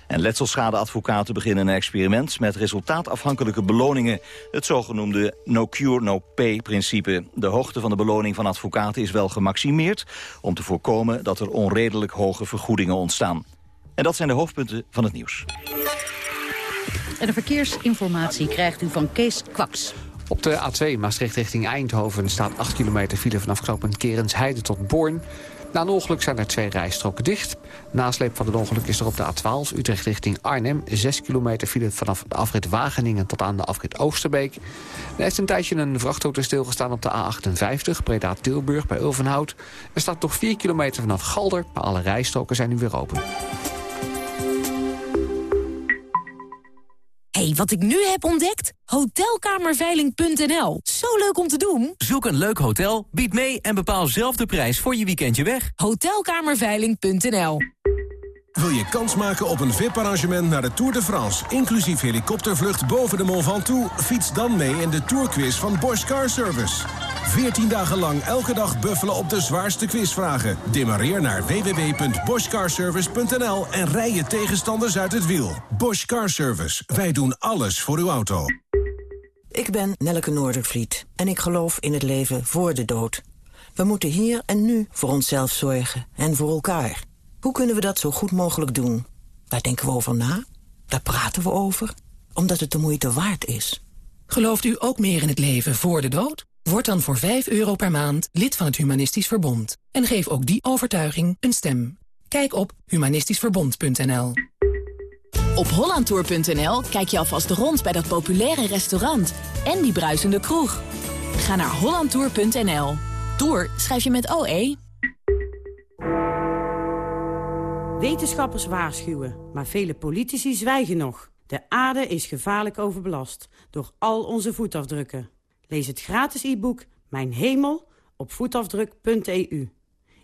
En letselschadeadvocaten beginnen een experiment met resultaatafhankelijke beloningen. Het zogenoemde no cure, no pay principe. De hoogte van de beloning van advocaten is wel gemaximeerd... om te voorkomen dat er onredelijk hoge vergoedingen ontstaan. En dat zijn de hoofdpunten van het nieuws. En de verkeersinformatie krijgt u van Kees Kwaks. Op de A2 Maastricht richting Eindhoven staat 8 kilometer file vanaf knooppunt Kerensheide tot Born. Na een ongeluk zijn er twee rijstroken dicht. Nasleep van het ongeluk is er op de A12 Utrecht richting Arnhem. 6 kilometer file vanaf de afrit Wageningen tot aan de afrit Oosterbeek. Er heeft een tijdje een vrachtauto stilgestaan op de A58 Breda-Tilburg bij Ulvenhout. Er staat nog 4 kilometer vanaf Galder, maar alle rijstroken zijn nu weer open. Hey, wat ik nu heb ontdekt? Hotelkamerveiling.nl. Zo leuk om te doen. Zoek een leuk hotel, bied mee en bepaal zelf de prijs voor je weekendje weg. Hotelkamerveiling.nl. Wil je kans maken op een VIP-arrangement naar de Tour de France... inclusief helikoptervlucht boven de Mont Ventoux? Fiets dan mee in de Tourquiz van Bosch Car Service. 14 dagen lang elke dag buffelen op de zwaarste quizvragen. Demareer naar www.boschcarservice.nl en rij je tegenstanders uit het wiel. Bosch Car Service. Wij doen alles voor uw auto. Ik ben Nelleke Noordervliet en ik geloof in het leven voor de dood. We moeten hier en nu voor onszelf zorgen en voor elkaar. Hoe kunnen we dat zo goed mogelijk doen? Daar denken we over na, daar praten we over, omdat het de moeite waard is. Gelooft u ook meer in het leven voor de dood? Word dan voor 5 euro per maand lid van het Humanistisch Verbond. En geef ook die overtuiging een stem. Kijk op humanistischverbond.nl. Op hollandtour.nl kijk je alvast rond bij dat populaire restaurant en die bruisende kroeg. Ga naar hollandtour.nl. Tour schrijf je met OE. Wetenschappers waarschuwen, maar vele politici zwijgen nog. De aarde is gevaarlijk overbelast door al onze voetafdrukken. Lees het gratis e-book Mijn Hemel op voetafdruk.eu.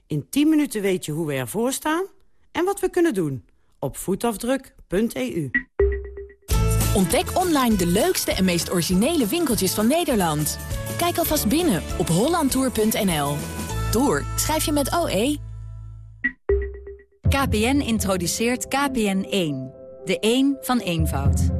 In 10 minuten weet je hoe we ervoor staan en wat we kunnen doen op voetafdruk.eu. Ontdek online de leukste en meest originele winkeltjes van Nederland. Kijk alvast binnen op hollandtour.nl. Tour schrijf je met OE. KPN introduceert KPN1. De 1 van eenvoud.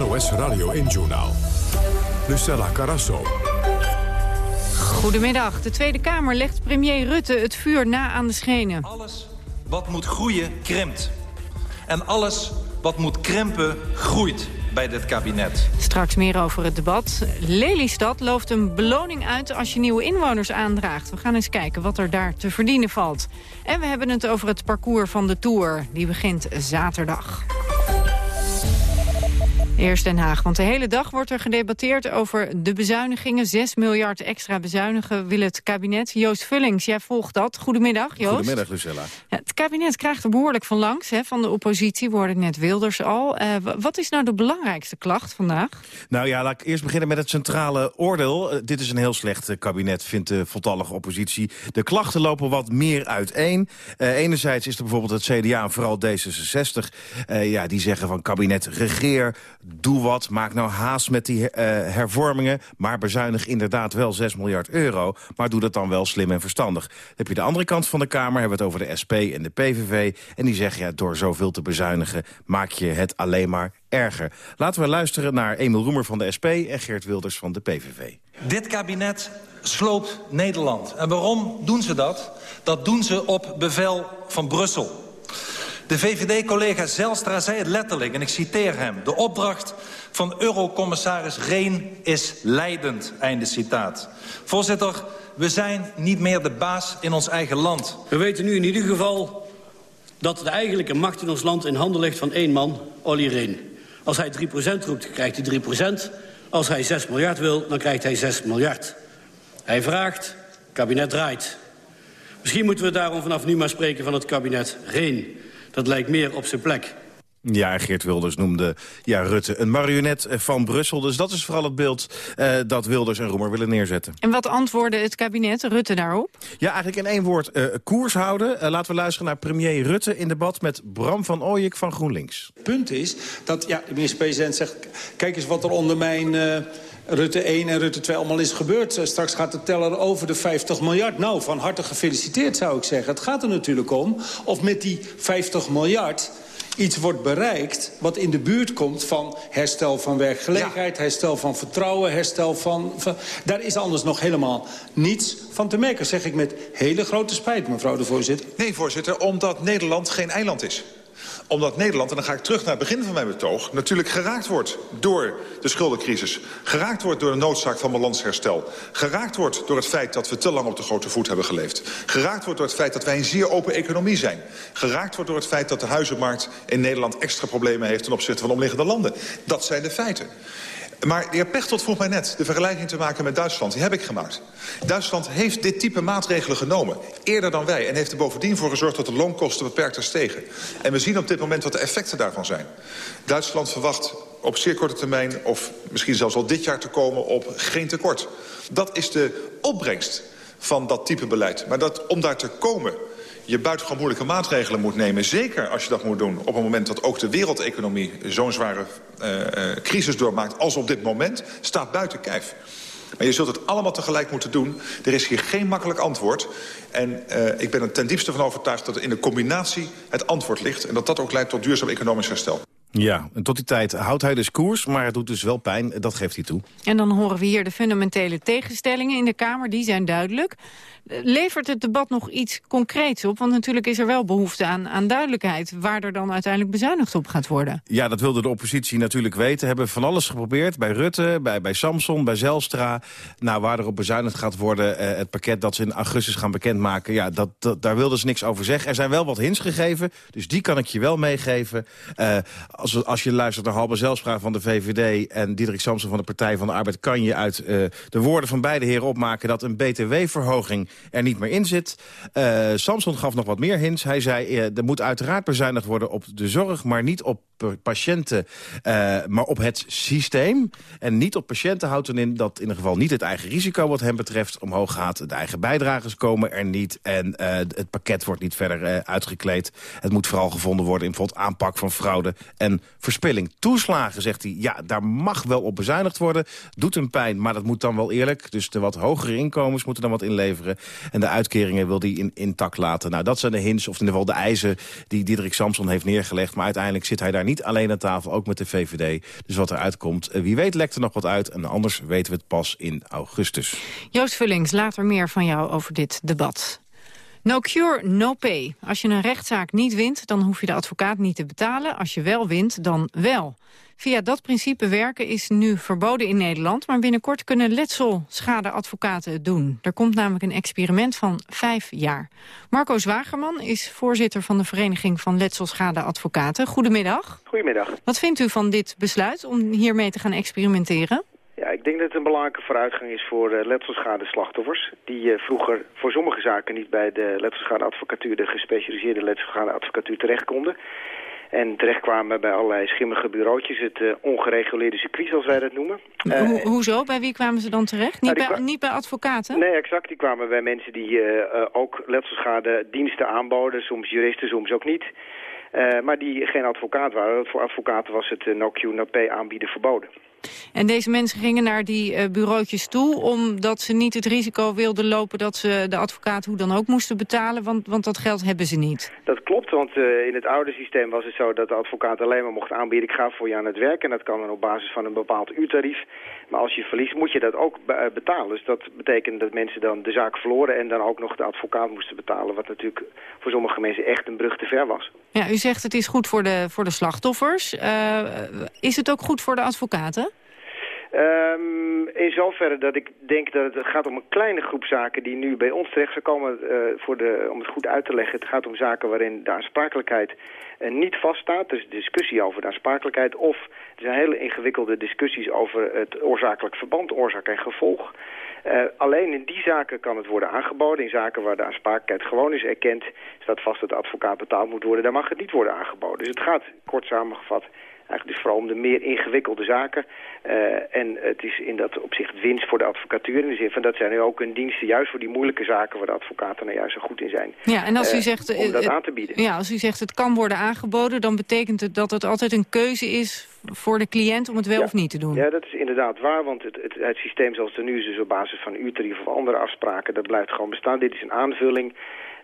NOS Radio 1-journaal. Lucella Carasso. Goedemiddag. De Tweede Kamer legt premier Rutte het vuur na aan de schenen. Alles wat moet groeien, krimpt. En alles wat moet krimpen, groeit bij dit kabinet. Straks meer over het debat. Lelystad looft een beloning uit als je nieuwe inwoners aandraagt. We gaan eens kijken wat er daar te verdienen valt. En we hebben het over het parcours van de Tour. Die begint zaterdag. Eerst Den Haag, want de hele dag wordt er gedebatteerd over de bezuinigingen. 6 miljard extra bezuinigen wil het kabinet. Joost Vullings, jij volgt dat. Goedemiddag, Joost. Goedemiddag, Lucella. Ja, het kabinet krijgt er behoorlijk van langs, hè, van de oppositie. Worden net Wilders al. Uh, wat is nou de belangrijkste klacht vandaag? Nou ja, laat ik eerst beginnen met het centrale oordeel. Uh, dit is een heel slecht uh, kabinet, vindt de voltallige oppositie. De klachten lopen wat meer uiteen. enerzijds is er bijvoorbeeld het CDA en vooral D66... ja, die zeggen van kabinet regeer doe wat, maak nou haast met die uh, hervormingen... maar bezuinig inderdaad wel 6 miljard euro... maar doe dat dan wel slim en verstandig. Dan heb je de andere kant van de Kamer, hebben we het over de SP en de PVV... en die zeggen, ja, door zoveel te bezuinigen maak je het alleen maar erger. Laten we luisteren naar Emil Roemer van de SP en Geert Wilders van de PVV. Dit kabinet sloopt Nederland. En waarom doen ze dat? Dat doen ze op bevel van Brussel. De VVD-collega Zelstra zei het letterlijk, en ik citeer hem... de opdracht van eurocommissaris Reen is leidend, einde citaat. Voorzitter, we zijn niet meer de baas in ons eigen land. We weten nu in ieder geval dat de eigenlijke macht in ons land in handen ligt van één man, Olly Reen. Als hij 3% roept, krijgt hij 3%. Als hij 6 miljard wil, dan krijgt hij 6 miljard. Hij vraagt, kabinet draait. Misschien moeten we daarom vanaf nu maar spreken van het kabinet Reen. Dat lijkt meer op zijn plek. Ja, Geert Wilders noemde ja, Rutte een marionet van Brussel. Dus dat is vooral het beeld uh, dat Wilders en Roemer willen neerzetten. En wat antwoordde het kabinet, Rutte, daarop? Ja, eigenlijk in één woord uh, koers houden. Uh, laten we luisteren naar premier Rutte in debat met Bram van Ooyek van GroenLinks. Het punt is dat ja, de minister-president zegt... kijk eens wat er onder mijn... Rutte 1 en Rutte 2 allemaal is gebeurd. Straks gaat de teller over de 50 miljard. Nou, van harte gefeliciteerd zou ik zeggen. Het gaat er natuurlijk om of met die 50 miljard iets wordt bereikt wat in de buurt komt van herstel van werkgelegenheid... Ja. herstel van vertrouwen, herstel van, van... Daar is anders nog helemaal niets van te merken, zeg ik met hele grote spijt, mevrouw de voorzitter. Nee, voorzitter, omdat Nederland geen eiland is omdat Nederland, en dan ga ik terug naar het begin van mijn betoog... natuurlijk geraakt wordt door de schuldencrisis. Geraakt wordt door de noodzaak van balansherstel. Geraakt wordt door het feit dat we te lang op de grote voet hebben geleefd. Geraakt wordt door het feit dat wij een zeer open economie zijn. Geraakt wordt door het feit dat de huizenmarkt in Nederland extra problemen heeft... ten opzichte van omliggende landen. Dat zijn de feiten. Maar de heer Pechtold vroeg mij net de vergelijking te maken met Duitsland. Die heb ik gemaakt. Duitsland heeft dit type maatregelen genomen. Eerder dan wij. En heeft er bovendien voor gezorgd dat de loonkosten beperkt is stegen. En we zien op dit moment wat de effecten daarvan zijn. Duitsland verwacht op zeer korte termijn, of misschien zelfs al dit jaar te komen, op geen tekort. Dat is de opbrengst van dat type beleid. Maar dat, om daar te komen je buitengewoon moeilijke maatregelen moet nemen. Zeker als je dat moet doen op een moment dat ook de wereldeconomie zo'n zware uh, crisis doormaakt als op dit moment, staat buiten kijf. Maar je zult het allemaal tegelijk moeten doen. Er is hier geen makkelijk antwoord. En uh, ik ben er ten diepste van overtuigd dat in de combinatie het antwoord ligt... en dat dat ook leidt tot duurzaam economisch herstel. Ja, en tot die tijd houdt hij dus koers, maar het doet dus wel pijn. Dat geeft hij toe. En dan horen we hier de fundamentele tegenstellingen in de Kamer. Die zijn duidelijk. Levert het debat nog iets concreets op? Want natuurlijk is er wel behoefte aan, aan duidelijkheid... waar er dan uiteindelijk bezuinigd op gaat worden. Ja, dat wilde de oppositie natuurlijk weten. Hebben van alles geprobeerd. Bij Rutte, bij, bij Samson, bij Zelstra. Nou, waar er op bezuinigd gaat worden... Eh, het pakket dat ze in augustus gaan bekendmaken... ja, dat, dat, daar wilden ze niks over zeggen. Er zijn wel wat hints gegeven, dus die kan ik je wel meegeven. Uh, als, als je luistert naar Halbe Zelstra van de VVD... en Diederik Samson van de Partij van de Arbeid... kan je uit uh, de woorden van beide heren opmaken... dat een btw-verhoging er niet meer in zit. Uh, Samson gaf nog wat meer hints. Hij zei, uh, er moet uiteraard bezuinigd worden op de zorg... maar niet op patiënten, eh, maar op het systeem. En niet op patiënten houdt in dat in ieder geval niet het eigen risico wat hem betreft omhoog gaat. De eigen bijdragers komen er niet en eh, het pakket wordt niet verder eh, uitgekleed. Het moet vooral gevonden worden in bijvoorbeeld aanpak van fraude en verspilling. Toeslagen, zegt hij, ja, daar mag wel op bezuinigd worden. Doet een pijn, maar dat moet dan wel eerlijk. Dus de wat hogere inkomens moeten dan wat inleveren. En de uitkeringen wil hij in, intact laten. Nou, dat zijn de hints, of in ieder geval de eisen die Diederik Samson heeft neergelegd. Maar uiteindelijk zit hij daar niet alleen aan tafel, ook met de VVD. Dus wat eruit komt, eh, wie weet lekt er nog wat uit. En anders weten we het pas in augustus. Joost Vullings, later meer van jou over dit debat. No cure, no pay. Als je een rechtszaak niet wint, dan hoef je de advocaat niet te betalen. Als je wel wint, dan wel. Via dat principe werken is nu verboden in Nederland... maar binnenkort kunnen letselschadeadvocaten het doen. Er komt namelijk een experiment van vijf jaar. Marco Zwagerman is voorzitter van de Vereniging van Letselschadeadvocaten. Goedemiddag. Goedemiddag. Wat vindt u van dit besluit om hiermee te gaan experimenteren? Ja, ik denk dat het een belangrijke vooruitgang is voor uh, letselschadeslachtoffers. Die uh, vroeger voor sommige zaken niet bij de letselschadeadvocatuur, de gespecialiseerde letselschadeadvocatuur, terecht konden. En terechtkwamen bij allerlei schimmige bureautjes, het uh, ongereguleerde circuit zoals wij dat noemen. Ho hoezo? Bij wie kwamen ze dan terecht? Niet, nou, bij, niet bij advocaten? Nee, exact. Die kwamen bij mensen die ook letselschade diensten aanboden. Soms juristen, soms ook niet. Maar die geen advocaat waren. Voor advocaten was het no Q, no pay aanbieden verboden. En deze mensen gingen naar die uh, bureautjes toe... omdat ze niet het risico wilden lopen dat ze de advocaat hoe dan ook moesten betalen... want, want dat geld hebben ze niet. Dat klopt, want uh, in het oude systeem was het zo dat de advocaat alleen maar mocht aanbieden... ik ga voor je aan het werk en dat kan dan op basis van een bepaald uurtarief. Maar als je verliest moet je dat ook be betalen. Dus dat betekent dat mensen dan de zaak verloren... en dan ook nog de advocaat moesten betalen... wat natuurlijk voor sommige mensen echt een brug te ver was. Ja, u zegt het is goed voor de, voor de slachtoffers. Uh, is het ook goed voor de advocaten? Um, in zoverre dat ik denk dat het gaat om een kleine groep zaken die nu bij ons terecht zou komen. Uh, voor de, om het goed uit te leggen, het gaat om zaken waarin de aansprakelijkheid niet vaststaat. Dus discussie over de aansprakelijkheid. Of er zijn hele ingewikkelde discussies over het oorzakelijk verband, oorzaak en gevolg. Uh, alleen in die zaken kan het worden aangeboden. In zaken waar de aansprakelijkheid gewoon is erkend, staat vast dat de advocaat betaald moet worden. Daar mag het niet worden aangeboden. Dus het gaat, kort samengevat, eigenlijk dus vooral om de meer ingewikkelde zaken. Uh, en het is in dat opzicht winst voor de advocatuur. In de zin van dat zijn nu ook hun diensten juist voor die moeilijke zaken... waar de advocaten nou juist zo goed in zijn. Ja, en als u uh, zegt, om dat aan te bieden. Ja, als u zegt het kan worden aangeboden... dan betekent het dat het altijd een keuze is voor de cliënt om het wel ja. of niet te doen. Ja, dat is inderdaad waar, want het, het, het systeem zoals het er nu is... dus op basis van uurtarief of andere afspraken, dat blijft gewoon bestaan. Dit is een aanvulling...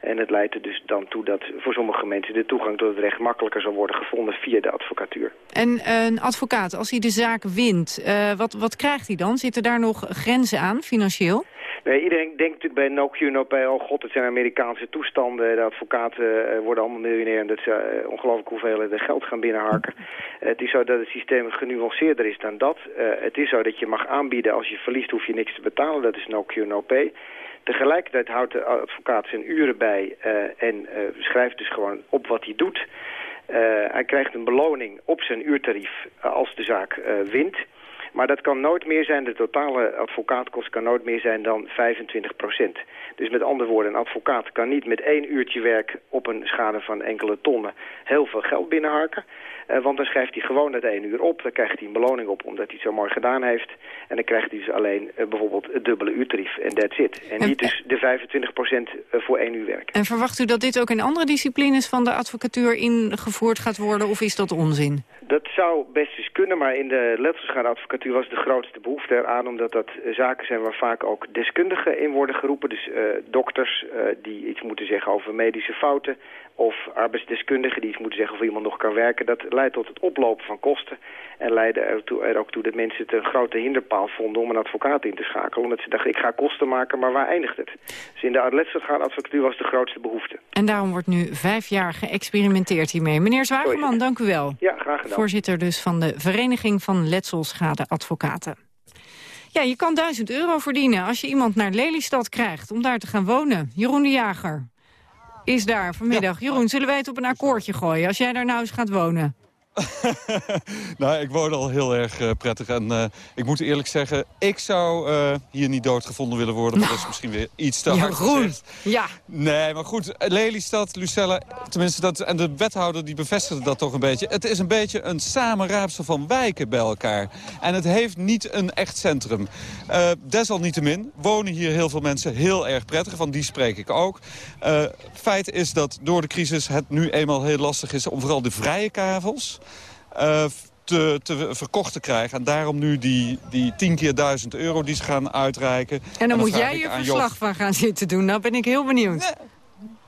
En het leidt er dus dan toe dat voor sommige mensen de toegang tot het recht makkelijker zal worden gevonden via de advocatuur. En een advocaat, als hij de zaak wint, uh, wat, wat krijgt hij dan? Zitten daar nog grenzen aan, financieel? Nee, iedereen denkt natuurlijk bij no Q, no pay, oh god, het zijn Amerikaanse toestanden. De advocaten uh, worden allemaal miljonair en dat ze uh, ongelooflijk hoeveelheden geld gaan binnenharken. Het is zo dat het systeem genuanceerder is dan dat. het is zo dat je mag aanbieden, als je verliest hoef je niks te betalen. Dat is no pay. Tegelijkertijd houdt de advocaat zijn uren bij uh, en uh, schrijft dus gewoon op wat hij doet. Uh, hij krijgt een beloning op zijn uurtarief als de zaak wint. Maar dat kan nooit meer zijn, de totale advocaatkost kan nooit meer zijn dan 25 procent. Dus met andere woorden, een advocaat kan niet met één uurtje werk op een schade van enkele tonnen heel veel geld binnenharken. Uh, want dan schrijft hij gewoon dat één uur op. Dan krijgt hij een beloning op omdat hij het zo mooi gedaan heeft. En dan krijgt hij dus alleen uh, bijvoorbeeld het dubbele uurtarief. En that's it. En, en niet dus de 25 procent voor één uur werk. En verwacht u dat dit ook in andere disciplines van de advocatuur ingevoerd gaat worden? Of is dat onzin? Dat zou best eens kunnen, maar in de letselschadeadvocatuur was de grootste behoefte eraan... omdat dat zaken zijn waar vaak ook deskundigen in worden geroepen. Dus uh, dokters uh, die iets moeten zeggen over medische fouten... of arbeidsdeskundigen die iets moeten zeggen of iemand nog kan werken. Dat leidt tot het oplopen van kosten. En leidde er, toe, er ook toe dat mensen het een grote hinderpaal vonden om een advocaat in te schakelen. Omdat ze dachten, ik ga kosten maken, maar waar eindigt het? Dus in de letselschadeadvocatuur was de grootste behoefte. En daarom wordt nu vijf jaar geëxperimenteerd hiermee. Meneer Zwageman, dank u wel. Ja, graag gedaan. Voorzitter dus van de Vereniging van Letselschadeadvocaten. Ja, je kan 1000 euro verdienen als je iemand naar Lelystad krijgt om daar te gaan wonen. Jeroen de Jager is daar vanmiddag. Jeroen, zullen wij het op een akkoordje gooien als jij daar nou eens gaat wonen? nou, ik woon al heel erg uh, prettig. En uh, ik moet eerlijk zeggen, ik zou uh, hier niet doodgevonden willen worden. Maar dat is misschien weer iets te hard gezegd. Ja. Nee, maar goed, Lelystad, Lucella, tenminste dat... en de wethouder die bevestigde dat toch een beetje. Het is een beetje een samenraapsel van wijken bij elkaar. En het heeft niet een echt centrum. desalniettemin wonen hier heel veel mensen heel erg prettig. Van die spreek ik ook. feit is dat door de crisis het nu eenmaal heel lastig is... om vooral de vrije kavels te, te, verkocht te krijgen. En daarom nu die, die 10 keer 1000 euro die ze gaan uitreiken. En dan, moet jij je verslag van gaan zitten doen. Nou ben ik heel benieuwd.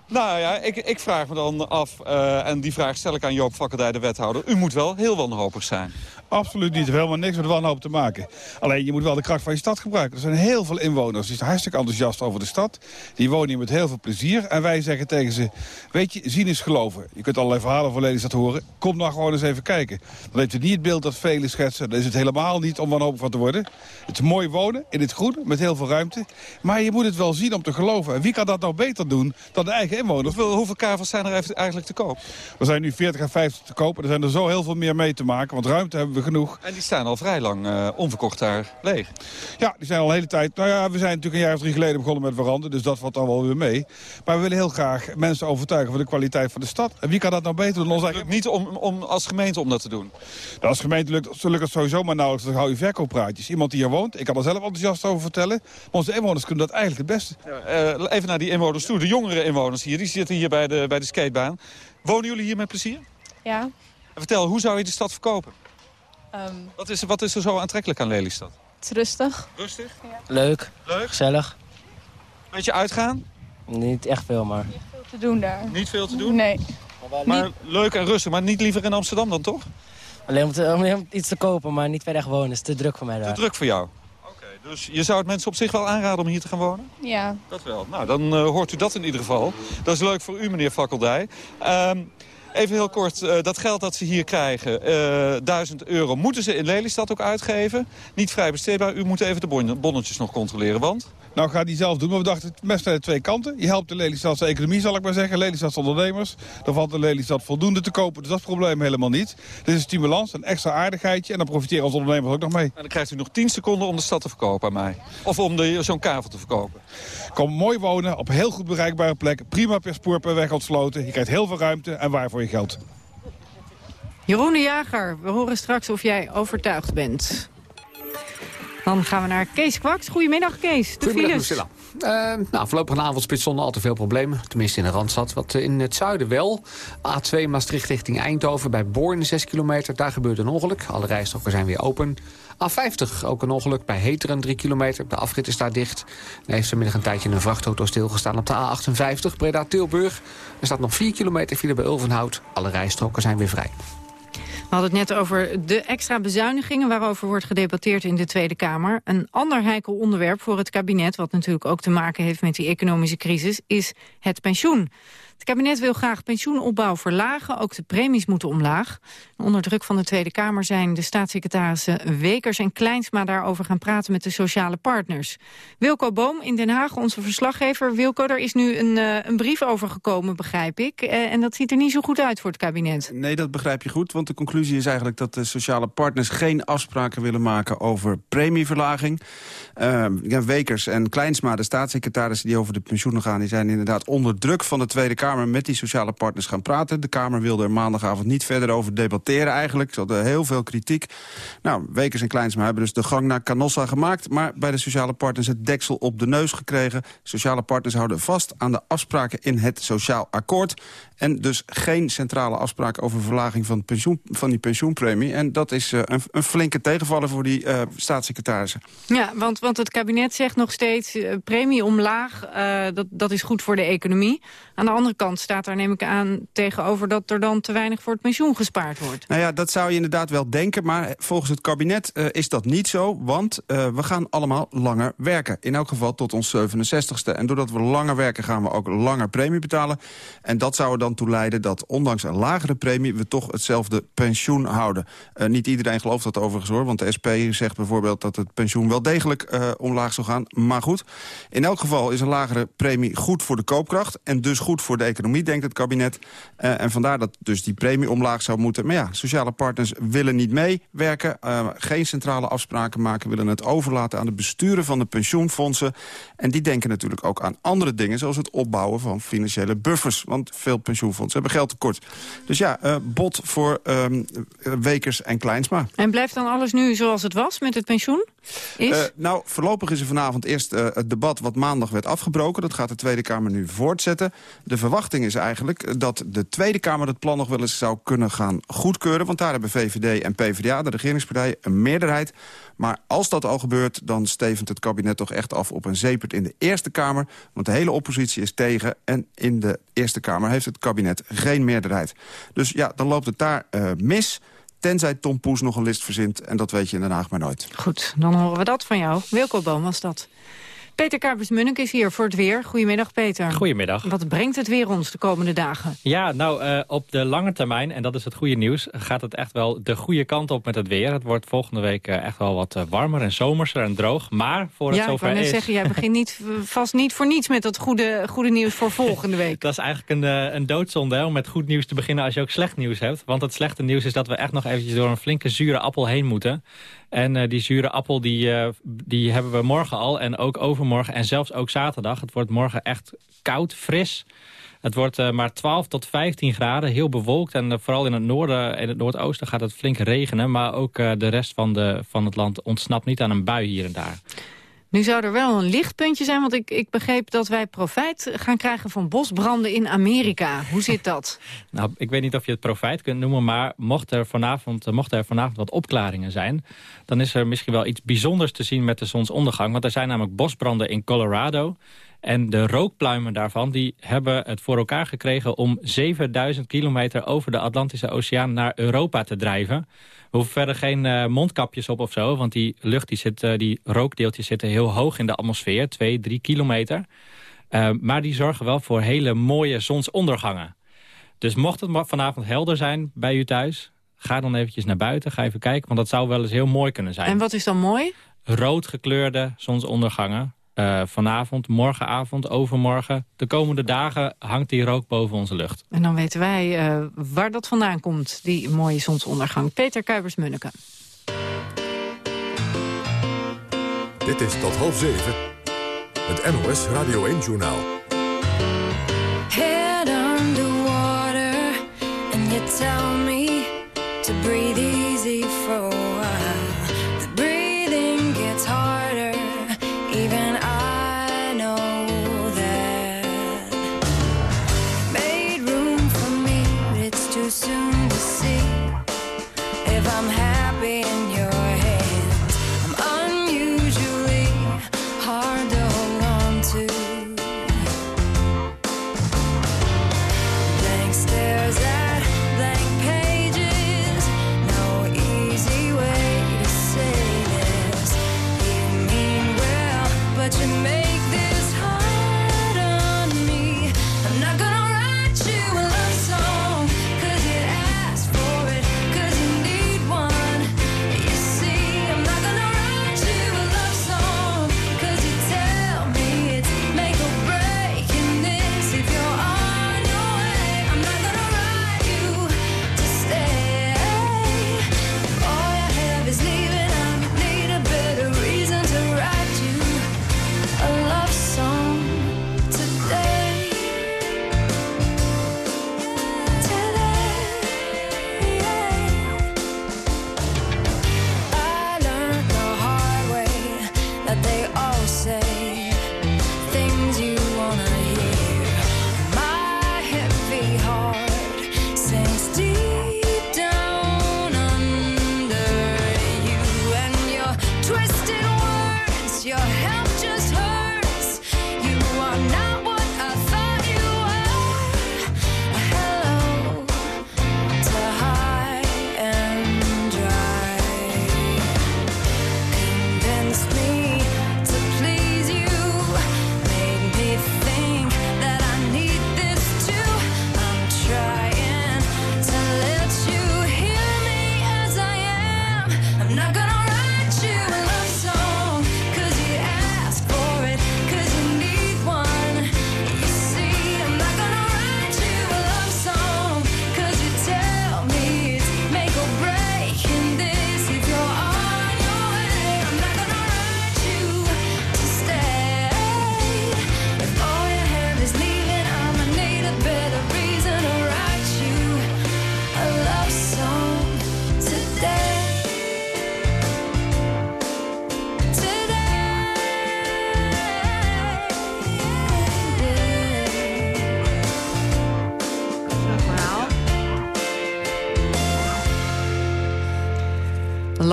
Nou ja, ik, ik vraag me dan af, uh, en die vraag stel ik aan Joop Vakkerdij, de wethouder. U moet wel heel wanhopig zijn. Absoluut niet. Helemaal niks met wanhoop te maken. Alleen, je moet wel de kracht van je stad gebruiken. Er zijn heel veel inwoners die zijn hartstikke enthousiast over de stad. Die wonen hier met heel veel plezier. En wij zeggen tegen ze, weet je, zien is geloven. Je kunt allerlei verhalen van Lelystad horen. Kom nou gewoon eens even kijken. Dan heeft u niet het beeld dat velen schetsen. Dan is het helemaal niet om wanhopig van te worden. Het is mooi wonen, in het groen, met heel veel ruimte. Maar je moet het wel zien om te geloven. En wie kan dat nou beter doen dan de eigen inwoners? Hoeveel kavels zijn er eigenlijk te koop? Er zijn nu 40 en 50 te kopen. Er zijn er zo heel veel meer mee te maken. Want ruimte hebben we genoeg. En die staan al vrij lang uh, onverkocht daar leeg. Ja, die zijn al een hele tijd... Nou ja, we zijn natuurlijk een jaar of drie geleden begonnen met veranderen. Dus dat valt dan wel weer mee. Maar we willen heel graag mensen overtuigen van de kwaliteit van de stad. En wie kan dat nou beter doen? Ons eigenlijk... Niet om, om als gemeente om dat te doen? Nou, als gemeente lukt, lukt het sowieso maar nauwelijks. Dan hou je verkooppraatjes. Iemand die hier woont, ik kan er zelf enthousiast over vertellen. Maar onze inwoners kunnen dat eigenlijk het beste. Ja, uh, even naar die inwoners toe. De jongere inwoners hier, die zitten hier bij de, bij de skatebaan. Wonen jullie hier met plezier? Ja. vertel, hoe zou je de stad verkopen? Um, wat, is, wat is er zo aantrekkelijk aan Lelystad? Het is rustig. Rustig? Ja. Leuk. Leuk? Gezellig. Beetje uitgaan? Niet echt veel, maar... Niet veel te doen daar. Niet veel te doen? Nee. Maar, maar leuk en rustig, maar niet liever in Amsterdam dan toch? Alleen om, te, om iets te kopen, maar niet verder wonen. Het is te druk voor mij daar. Te druk voor jou? Dus je zou het mensen op zich wel aanraden om hier te gaan wonen? Ja. Dat wel. Nou, dan uh, hoort u dat in ieder geval. Dat is leuk voor u, meneer Fakkeldij. Um, Even heel kort, uh, dat geld dat ze hier krijgen, uh, 1000 euro, moeten ze in Lelystad ook uitgeven? Niet vrij besteedbaar, u moet even de bonnetjes nog controleren, want... Nou, ga die zelf doen, maar we dachten het best naar de twee kanten. Je helpt de Lelystadse economie, zal ik maar zeggen. Lelystadse ondernemers. Dan valt de Lelystad voldoende te kopen, dus dat is het probleem helemaal niet. Dit is een stimulans, een extra aardigheidje en dan profiteren onze ondernemers ook nog mee. En dan krijgt u nog 10 seconden om de stad te verkopen aan mij. Of om zo'n kavel te verkopen. Kom mooi wonen, op heel goed bereikbare plek. Prima per spoor per weg ontsloten. Je krijgt heel veel ruimte en waar voor je geld. Jeroen de Jager, we horen straks of jij overtuigd bent. Dan gaan we naar Kees Kwaks. Goedemiddag Kees, de Goedemiddag files. Lucilla. Uh, nou, voorlopig een avondspits zonder al te veel problemen. Tenminste in de Randstad. Wat in het zuiden wel. A2 Maastricht richting Eindhoven bij Born 6 kilometer. Daar gebeurt een ongeluk. Alle rijstroken zijn weer open. A50 ook een ongeluk bij Heteren 3 kilometer. De afrit is daar dicht. Er heeft vanmiddag een tijdje een vrachtauto stilgestaan op de A58 Breda-Tilburg. Er staat nog 4 kilometer file bij Ulvenhout. Alle rijstroken zijn weer vrij. We hadden het net over de extra bezuinigingen... waarover wordt gedebatteerd in de Tweede Kamer. Een ander heikel onderwerp voor het kabinet... wat natuurlijk ook te maken heeft met die economische crisis... is het pensioen. Het kabinet wil graag pensioenopbouw verlagen. Ook de premies moeten omlaag. Onder druk van de Tweede Kamer zijn de staatssecretarissen Wekers en Kleinsma daarover gaan praten met de sociale partners. Wilco Boom in Den Haag, onze verslaggever. Wilco, er is nu een, uh, een brief over gekomen, begrijp ik. Uh, en dat ziet er niet zo goed uit voor het kabinet. Nee, dat begrijp je goed. Want de conclusie is eigenlijk dat de sociale partners geen afspraken willen maken over premieverlaging. Uh, ja, Wekers en Kleinsma, de staatssecretarissen die over de pensioenen gaan... die zijn inderdaad onder druk van de Tweede Kamer met die sociale partners gaan praten. De Kamer wilde er maandagavond niet verder over debatteren eigenlijk. Ze hadden heel veel kritiek. Nou, Wekers en Kleinsma hebben dus de gang naar Canossa gemaakt... maar bij de sociale partners het deksel op de neus gekregen. Sociale partners houden vast aan de afspraken in het sociaal akkoord. En dus geen centrale afspraak over verlaging van, pensioen, van die pensioenpremie. En dat is uh, een, een, flinke tegenvaller voor die uh, staatssecretarissen. Ja, want, want het kabinet zegt nog steeds uh, premie omlaag. dat, dat is goed voor de economie. Aan de andere kant staat daar neem ik aan tegenover... dat er dan te weinig voor het pensioen gespaard wordt. Nou ja, dat zou je inderdaad wel denken. Maar volgens het kabinet is dat niet zo. Want we gaan allemaal langer werken. In elk geval tot ons 67ste. En doordat we langer werken gaan we ook langer premie betalen. En dat zou er dan toe leiden dat ondanks een lagere premie... we toch hetzelfde pensioen houden. Uh, niet iedereen gelooft dat overigens hoor. Want de SP zegt bijvoorbeeld dat het pensioen wel degelijk uh, omlaag zou gaan. Maar goed, in elk geval is een lagere premie goed voor de koopkracht... en dus goed voor de economie, denkt het kabinet. Uh, en vandaar dat dus die premie omlaag zou moeten. Maar ja, sociale partners willen niet meewerken. Geen centrale afspraken maken. Willen het overlaten aan de besturen van de pensioenfondsen. En die denken natuurlijk ook aan andere dingen... zoals het opbouwen van financiële buffers. Want veel pensioenfondsen hebben geld tekort. Dus ja, uh, bot voor um, Wekers en Kleinsma. En blijft dan alles nu zoals het was met het pensioen? Uh, nou, voorlopig is er vanavond eerst uh, het debat wat maandag werd afgebroken. Dat gaat de Tweede Kamer nu voortzetten. De verwachting is eigenlijk dat de Tweede Kamer het plan nog wel eens zou kunnen gaan goedkeuren. Want daar hebben VVD en PvdA, de regeringspartijen, een meerderheid. Maar als dat al gebeurt, dan stevend het kabinet toch echt af op een zeepert in de Eerste Kamer. Want de hele oppositie is tegen en in de Eerste Kamer heeft het kabinet geen meerderheid. Dus ja, dan loopt het daar uh, mis... Tenzij Tom Poes nog een list verzint. En dat weet je in Den Haag maar nooit. Goed, dan horen we dat van jou. Wilco Boom was dat. Peter Kuipers-Munnik is hier voor het weer. Goedemiddag, Peter. Goedemiddag. Wat brengt het weer ons de komende dagen? Ja, nou, uh, op de lange termijn, en dat is het goede nieuws... gaat het echt wel de goede kant op met het weer. Het wordt volgende week uh, echt wel wat uh, warmer en zomerser en droog. Maar voor het ja, zover ik wou net is... zeggen, jij begint niet, vast niet voor niets met dat goede, goede nieuws voor volgende week. dat is eigenlijk een, een doodzonde hè, om met goed nieuws te beginnen als je ook slecht nieuws hebt. Want het slechte nieuws is dat we echt nog eventjes door een flinke zure appel heen moeten. En uh, die zure appel die, uh, die hebben we morgen al en ook overmorgen en zelfs ook zaterdag. Het wordt morgen echt koud, fris. Het wordt uh, maar 12 tot 15 graden, heel bewolkt. En vooral in het noorden en het noordoosten gaat het flink regenen. Maar ook de rest van, de, van het land ontsnapt niet aan een bui hier en daar. Nu zou er wel een lichtpuntje zijn, want ik, ik begreep dat wij profijt gaan krijgen van bosbranden in Amerika. Hoe zit dat? nou, ik weet niet of je het profijt kunt noemen, maar mocht er, vanavond, mocht er vanavond wat opklaringen zijn, dan is er misschien wel iets bijzonders te zien met de zonsondergang. Want er zijn namelijk bosbranden in Colorado. En de rookpluimen daarvan die hebben het voor elkaar gekregen om 7000 kilometer over de Atlantische Oceaan naar Europa te drijven. We hoeven verder geen uh, mondkapjes op of zo, want die lucht, die, zit, uh, die rookdeeltjes zitten heel hoog in de atmosfeer, 2, 3 kilometer. Uh, maar die zorgen wel voor hele mooie zonsondergangen. Dus mocht het vanavond helder zijn bij u thuis, ga dan eventjes naar buiten, ga even kijken, want dat zou wel eens heel mooi kunnen zijn. En wat is dan mooi? Rood gekleurde zonsondergangen. Uh, vanavond, morgenavond, overmorgen. De komende dagen hangt die rook boven onze lucht. En dan weten wij uh, waar dat vandaan komt, die mooie zonsondergang. Peter Kuipers-Munneke. Dit is tot half zeven. Het NOS Radio 1-journaal. Head underwater and you tell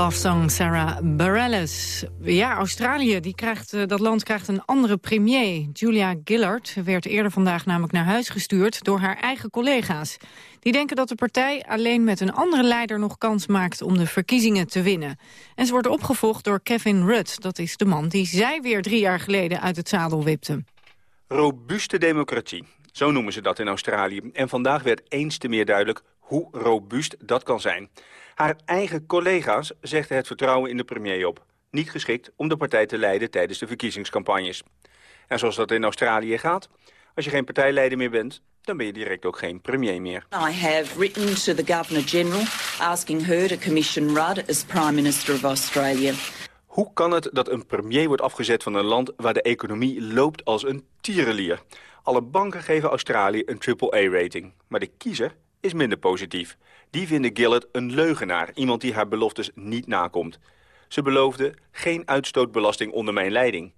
Love song Sarah Bareilles. Ja, Australië, die krijgt, eh, dat land krijgt een andere premier. Julia Gillard werd eerder vandaag namelijk naar huis gestuurd door haar eigen collega's. Die denken dat de partij alleen met een andere leider nog kans maakt om de verkiezingen te winnen. En ze wordt opgevolgd door Kevin Rudd. Dat is de man die zij weer drie jaar geleden uit het zadel wipte. Robuuste democratie, zo noemen ze dat in Australië. En vandaag werd eens te meer duidelijk hoe robuust dat kan zijn. Haar eigen collega's zegden het vertrouwen in de premier op. Niet geschikt om de partij te leiden tijdens de verkiezingscampagnes. En zoals dat in Australië gaat, als je geen partijleider meer bent... dan ben je direct ook geen premier meer. I have written to the Governor-General asking her to commission Rudd as Prime Minister of Australia. Hoe kan het dat een premier wordt afgezet van een land waar de economie loopt als een tierenlier? Alle banken geven Australië een triple-A-rating, maar de kiezer is minder positief. Die vinden Gillard een leugenaar, iemand die haar beloftes niet nakomt. Ze beloofde geen uitstootbelasting onder mijn leiding.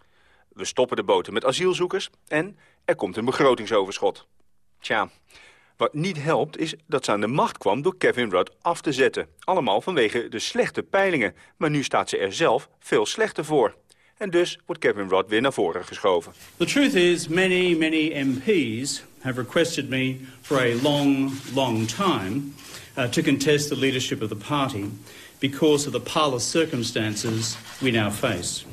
We stoppen de boten met asielzoekers en er komt een begrotingsoverschot. Tja, wat niet helpt is dat ze aan de macht kwam door Kevin Rudd af te zetten. Allemaal vanwege de slechte peilingen. Maar nu staat ze er zelf veel slechter voor. En dus wordt Kevin Rudd weer naar voren geschoven. The truth is, many, many MPs have requested me for a long, long time uh, to contest the leadership of the party because of the parlous circumstances we now face.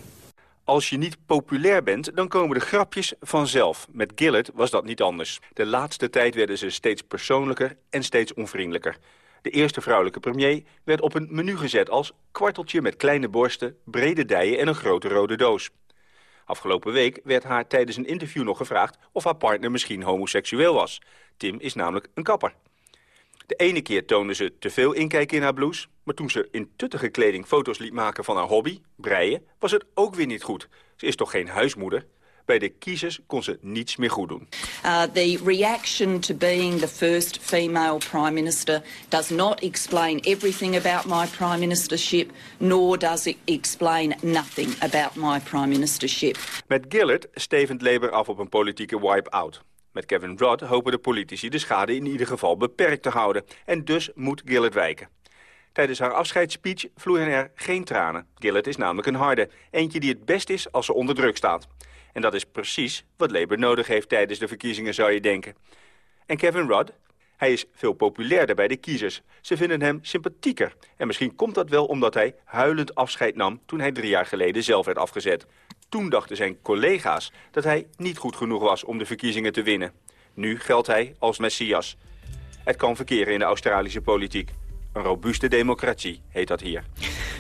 Als je niet populair bent, dan komen de grapjes vanzelf. Met Gillard was dat niet anders. De laatste tijd werden ze steeds persoonlijker en steeds onvriendelijker. De eerste vrouwelijke premier werd op een menu gezet als kwarteltje met kleine borsten, brede dijen en een grote rode doos. Afgelopen week werd haar tijdens een interview nog gevraagd of haar partner misschien homoseksueel was. Tim is namelijk een kapper. De ene keer toonde ze te veel inkijken in haar blouse... maar toen ze in tuttige kleding foto's liet maken van haar hobby, breien... was het ook weer niet goed. Ze is toch geen huismoeder? Bij de kiezers kon ze niets meer goed doen. Uh, the reaction to being the first female prime minister does not explain everything about my prime ministership, nor does it explain nothing about my prime ministership. Met Gillard stevend Labour af op een politieke wipe-out. Met Kevin Rudd hopen de politici de schade in ieder geval beperkt te houden. En dus moet Gillard wijken. Tijdens haar afscheidsspeech vloeien er geen tranen. Gillard is namelijk een harde. Eentje die het best is als ze onder druk staat. En dat is precies wat Labour nodig heeft tijdens de verkiezingen, zou je denken. En Kevin Rudd? Hij is veel populairder bij de kiezers. Ze vinden hem sympathieker. En misschien komt dat wel omdat hij huilend afscheid nam... toen hij drie jaar geleden zelf werd afgezet. Toen dachten zijn collega's dat hij niet goed genoeg was om de verkiezingen te winnen. Nu geldt hij als messias. Het kan verkeren in de Australische politiek. Een robuuste democratie heet dat hier.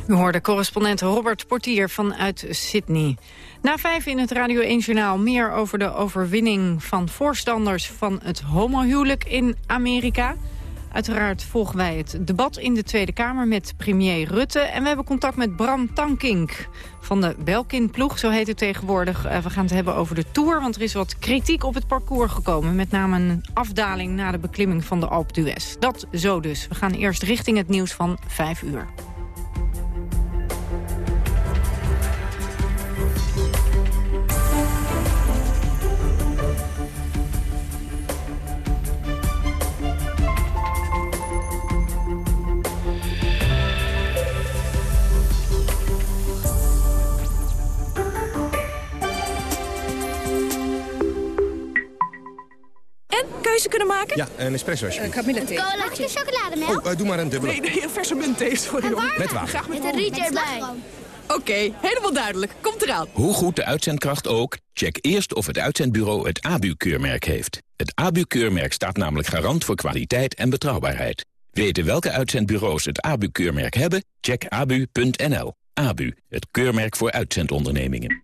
U hoorde correspondent Robert Portier vanuit Sydney. Na vijf in het Radio 1-journaal meer over de overwinning van voorstanders van het homohuwelijk in Amerika. Uiteraard volgen wij het debat in de Tweede Kamer met premier Rutte. En we hebben contact met Bram Tankink van de Belkin-ploeg, zo heet het tegenwoordig. Uh, we gaan het hebben over de Tour, want er is wat kritiek op het parcours gekomen. Met name een afdaling na de beklimming van de Alpe d'Huez. Dat zo dus. We gaan eerst richting het nieuws van vijf uur. Keuze kunnen maken? Ja, een espresso alsjeblieft. Uh, kamillethee. Cola, je chocolademelk? Oh, uh, doe maar een dubbele. Nee, nee, een verse muntthee, sorry hoor. Met water. Graag met, met een rietje erbij. Oké, okay, helemaal duidelijk. Komt eraan. Hoe goed de uitzendkracht ook, check eerst of het uitzendbureau het ABU-keurmerk heeft. Het ABU-keurmerk staat namelijk garant voor kwaliteit en betrouwbaarheid. Weten welke uitzendbureaus het ABU-keurmerk hebben? Check abu.nl. ABU, het keurmerk voor uitzendondernemingen.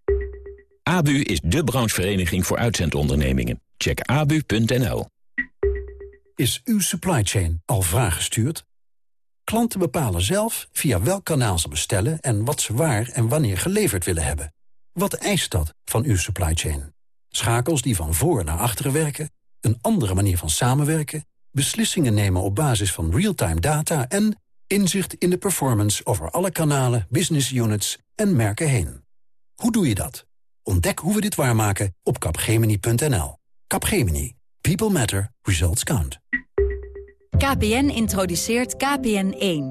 ABU is de branchevereniging voor uitzendondernemingen. Check abu.nl. Is uw supply chain al vraaggestuurd? Klanten bepalen zelf via welk kanaal ze bestellen... en wat ze waar en wanneer geleverd willen hebben. Wat eist dat van uw supply chain? Schakels die van voor naar achteren werken, een andere manier van samenwerken, beslissingen nemen op basis van real-time data en inzicht in de performance over alle kanalen, business units en merken heen. Hoe doe je dat? Ontdek hoe we dit waarmaken op capgemini.nl. Capgemini. People matter. Results count. KPN introduceert KPN1.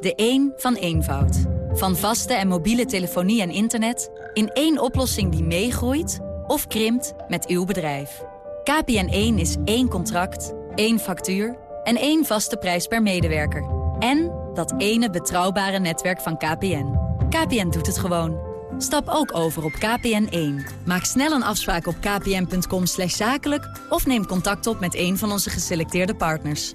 De 1 van eenvoud. Van vaste en mobiele telefonie en internet... in één oplossing die meegroeit of krimpt met uw bedrijf. KPN1 is één contract, één factuur en één vaste prijs per medewerker. En dat ene betrouwbare netwerk van KPN. KPN doet het gewoon. Stap ook over op KPN1. Maak snel een afspraak op kpn.com zakelijk... of neem contact op met een van onze geselecteerde partners.